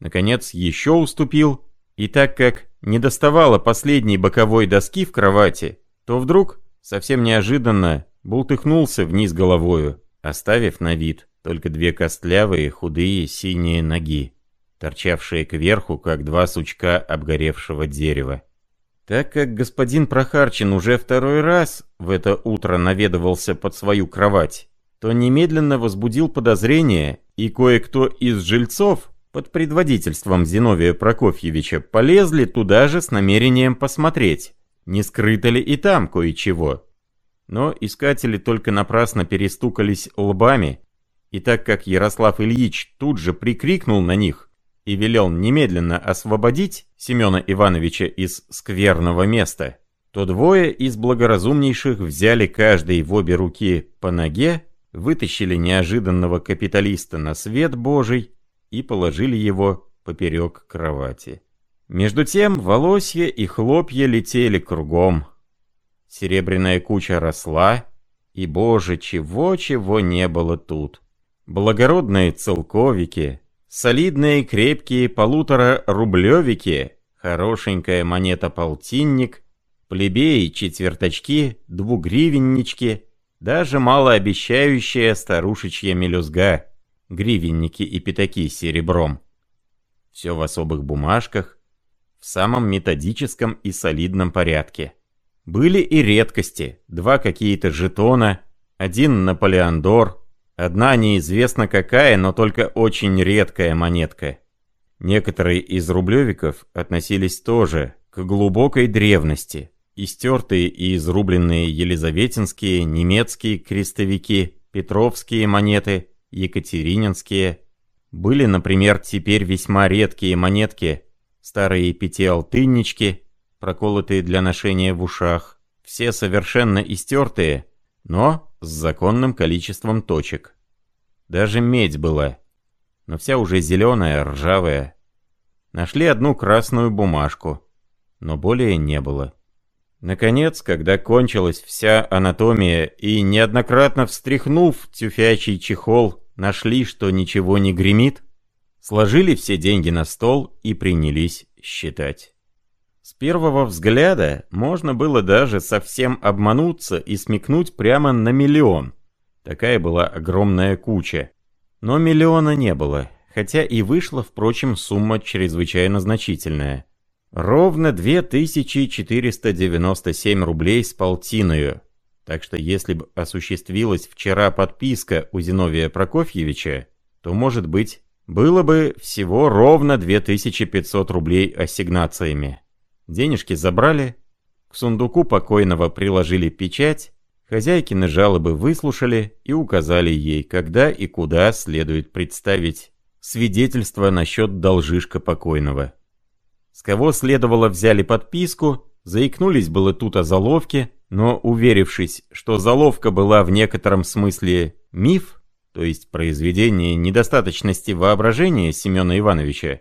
Наконец еще уступил, и так как не доставало последней боковой доски в кровати, то вдруг, совсем неожиданно, бултыхнулся вниз головою оставив на вид только две костлявые худые синие ноги, торчавшие кверху, как два сучка обгоревшего дерева. Так как господин Прохарчин уже второй раз в это утро наведывался под свою кровать, то немедленно возбудил подозрение, и кое-кто из жильцов под предводительством Зиновия Прокофьевича полезли туда же с намерением посмотреть, не скрыто ли и там кое-чего. Но искатели только напрасно перестукались лбами, и так как Ярослав Ильич тут же прикрикнул на них и велел немедленно освободить Семена Ивановича из скверного места, то двое из благоразумнейших взяли каждый в обе руки по ноге, вытащили неожиданного капиталиста на свет Божий и положили его поперек кровати. Между тем волосья и хлопья летели кругом, Серебряная куча росла, и, боже, чего-чего не было тут. Благородные целковики, солидные крепкие полутора-рублевики, хорошенькая монета-полтинник, плебеи, четверточки, двугривеннички, даже малообещающая старушечья мелюзга, гривенники и пятаки серебром. Все в особых бумажках, в самом методическом и солидном порядке. Были и редкости, два какие-то жетона, один Наполеондор, одна неизвестно какая, но только очень редкая монетка. Некоторые из рублевиков относились тоже к глубокой древности. Истертые и изрубленные елизаветинские, немецкие крестовики, петровские монеты, екатерининские. Были, например, теперь весьма редкие монетки, старые пятиалтыннички, проколотые для ношения в ушах, все совершенно истертые, но с законным количеством точек. Даже медь была. Но вся уже зеленая, ржавая. Нашли одну красную бумажку. Но более не было. Наконец, когда кончилась вся анатомия и неоднократно встряхнув тюфячий чехол, нашли, что ничего не гремит, сложили все деньги на стол и принялись считать. С первого взгляда можно было даже совсем обмануться и смекнуть прямо на миллион. Такая была огромная куча. Но миллиона не было, хотя и вышла, впрочем, сумма чрезвычайно значительная. Ровно 2497 рублей с полтиною. Так что если бы осуществилась вчера подписка у Зиновия Прокофьевича, то, может быть, было бы всего ровно 2500 рублей ассигнациями. Денежки забрали, к сундуку покойного приложили печать, хозяйкины жалобы выслушали и указали ей, когда и куда следует представить свидетельство насчет должишка покойного. С кого следовало взяли подписку, заикнулись было тут о заловке, но уверившись, что заловка была в некотором смысле миф, то есть произведение недостаточности воображения Семена Ивановича,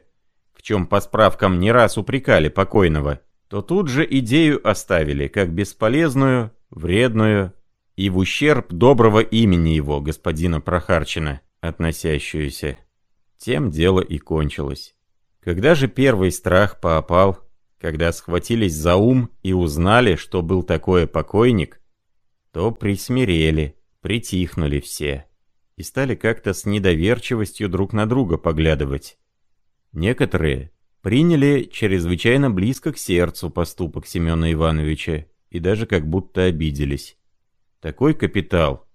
чем по справкам не раз упрекали покойного, то тут же идею оставили как бесполезную, вредную и в ущерб доброго имени его, господина Прохарчина, относящуюся. Тем дело и кончилось. Когда же первый страх поопал, когда схватились за ум и узнали, что был такое покойник, то присмирели, притихнули все и стали как-то с недоверчивостью друг на друга поглядывать. Некоторые приняли чрезвычайно близко к сердцу поступок Семена Ивановича и даже как будто обиделись. Такой капитал.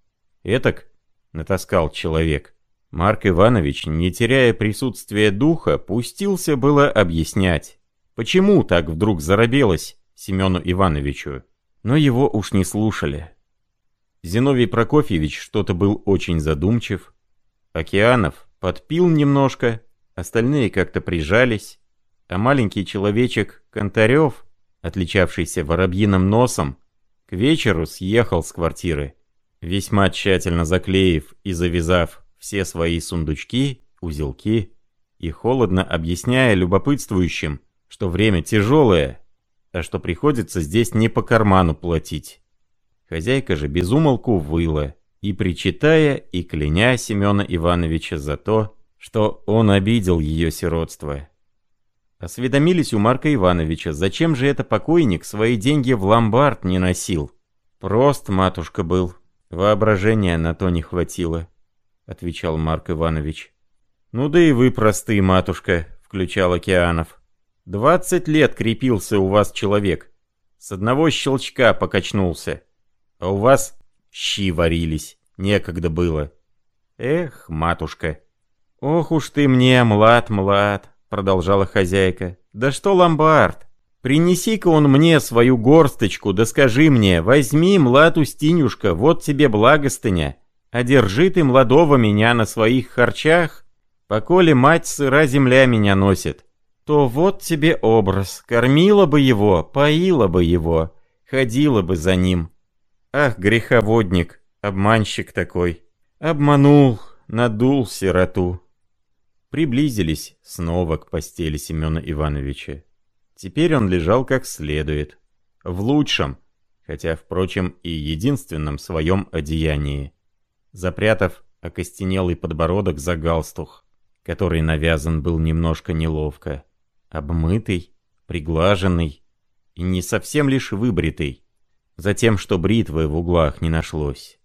Этак натаскал человек. Марк Иванович, не теряя присутствия духа, пустился было объяснять, почему так вдруг заробелось Семену Ивановичу. Но его уж не слушали. Зиновий Прокофьевич что-то был очень задумчив. Океанов подпил немножко, остальные как-то прижались, а маленький человечек Контарев, отличавшийся воробьиным носом, к вечеру съехал с квартиры, весьма тщательно заклеив и завязав все свои сундучки, узелки и холодно объясняя любопытствующим, что время тяжелое, а что приходится здесь не по карману платить. Хозяйка же безумолку выла, и причитая, и кляня Семена Ивановича за то, что он обидел ее сиротство. Осведомились у Марка Ивановича, зачем же это покойник свои деньги в ломбард не носил. Прост матушка был, воображения на то не хватило отвечал Марк Иванович. «Ну да и вы простые, матушка», — включал Океанов. «Двадцать лет крепился у вас человек. С одного щелчка покачнулся. А у вас щи варились, некогда было. Эх, матушка». «Ох уж ты мне, млад, млад», — продолжала хозяйка. «Да что ломбард? Принеси-ка он мне свою горсточку, да скажи мне, возьми, млад Устинюшка, вот тебе благостыня. Одержи ты молодого меня на своих харчах, поколе мать сыра земля меня носит, то вот тебе образ, кормила бы его, поила бы его, ходила бы за ним. Ах, греховодник, обманщик такой, обманул, надул сироту. Приблизились снова к постели Семена Ивановича. Теперь он лежал как следует, в лучшем, хотя, впрочем, и единственном своем одеянии запрятав окостенелый подбородок за галстух, который навязан был немножко неловко, обмытый, приглаженный и не совсем лишь выбритый, за тем, что бритвы в углах не нашлось.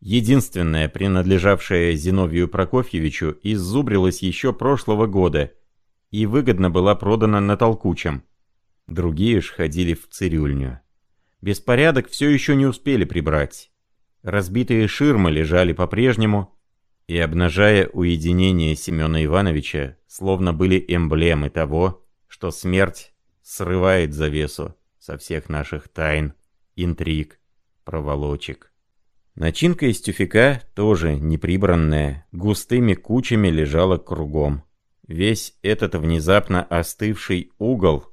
Единственная, принадлежавшая Зиновию Прокофьевичу, иззубрилась еще прошлого года и выгодно была продана на толкучем. Другие ж ходили в цирюльню. Беспорядок все еще не успели прибрать. Разбитые ширмы лежали по-прежнему, и, обнажая уединение Семена Ивановича, словно были эмблемы того, что смерть срывает завесу со всех наших тайн, интриг, проволочек. Начинка из тюфяка, тоже неприбранная, густыми кучами лежала кругом. Весь этот внезапно остывший угол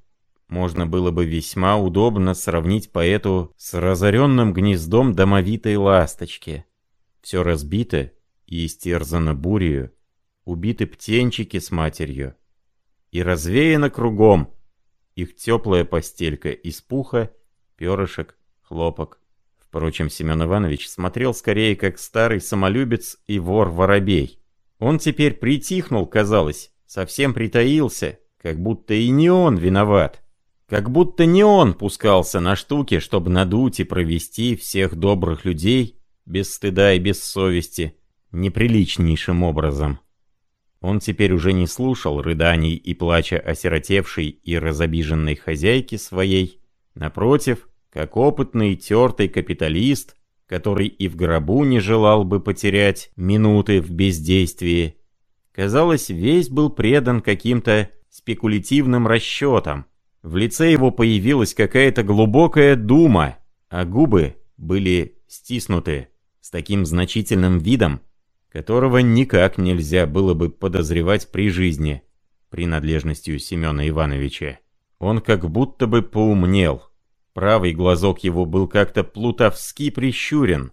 можно было бы весьма удобно сравнить поэту с разоренным гнездом домовитой ласточки. Все разбито, и истерзана бурею, убиты птенчики с матерью, и развеяно кругом их теплая постелька из пуха, перышек, хлопок. Впрочем, Семен Иванович смотрел скорее как старый самолюбец и вор-воробей. Он теперь притихнул, казалось, совсем притаился, как будто и не он виноват. Как будто не он пускался на штуки, чтобы надуть и провести всех добрых людей, без стыда и без совести, неприличнейшим образом. Он теперь уже не слушал рыданий и плача осиротевшей и разобиженной хозяйки своей. Напротив, как опытный тертый капиталист, который и в гробу не желал бы потерять минуты в бездействии, казалось, весь был предан каким-то спекулятивным расчетам. В лице его появилась какая-то глубокая дума, а губы были стиснуты с таким значительным видом, которого никак нельзя было бы подозревать при жизни, принадлежностью Семена Ивановича. Он как будто бы поумнел. Правый глазок его был как-то плутовски прищурен.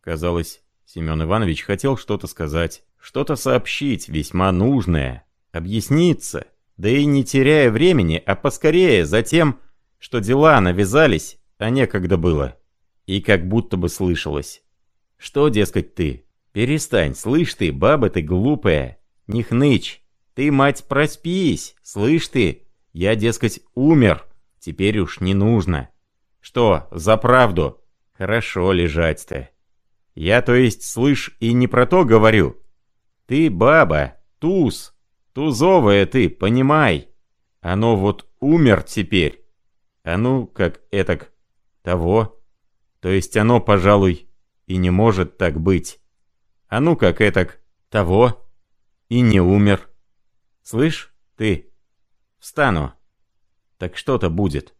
Казалось, Семен Иванович хотел что-то сказать, что-то сообщить, весьма нужное, объясниться, да и не теряя времени, а поскорее, за тем, что дела навязались, а некогда было. И как будто бы слышалось. Что, дескать, ты? «Перестань, слышь ты, баба ты глупая, не хнычь. Ты, мать, проспись, слышь ты, я, дескать, умер, теперь уж не нужно. Что, за правду? Хорошо лежать-то. Я, то есть, слышь, и не про то говорю. Ты, баба, туз, тузовая ты, понимай. Оно вот умер теперь. А ну, как этак, того. То есть оно, пожалуй, и не может так быть. А ну как этак, того, и не умер. Слышь, ты, встану. Так что-то будет.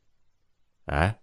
А?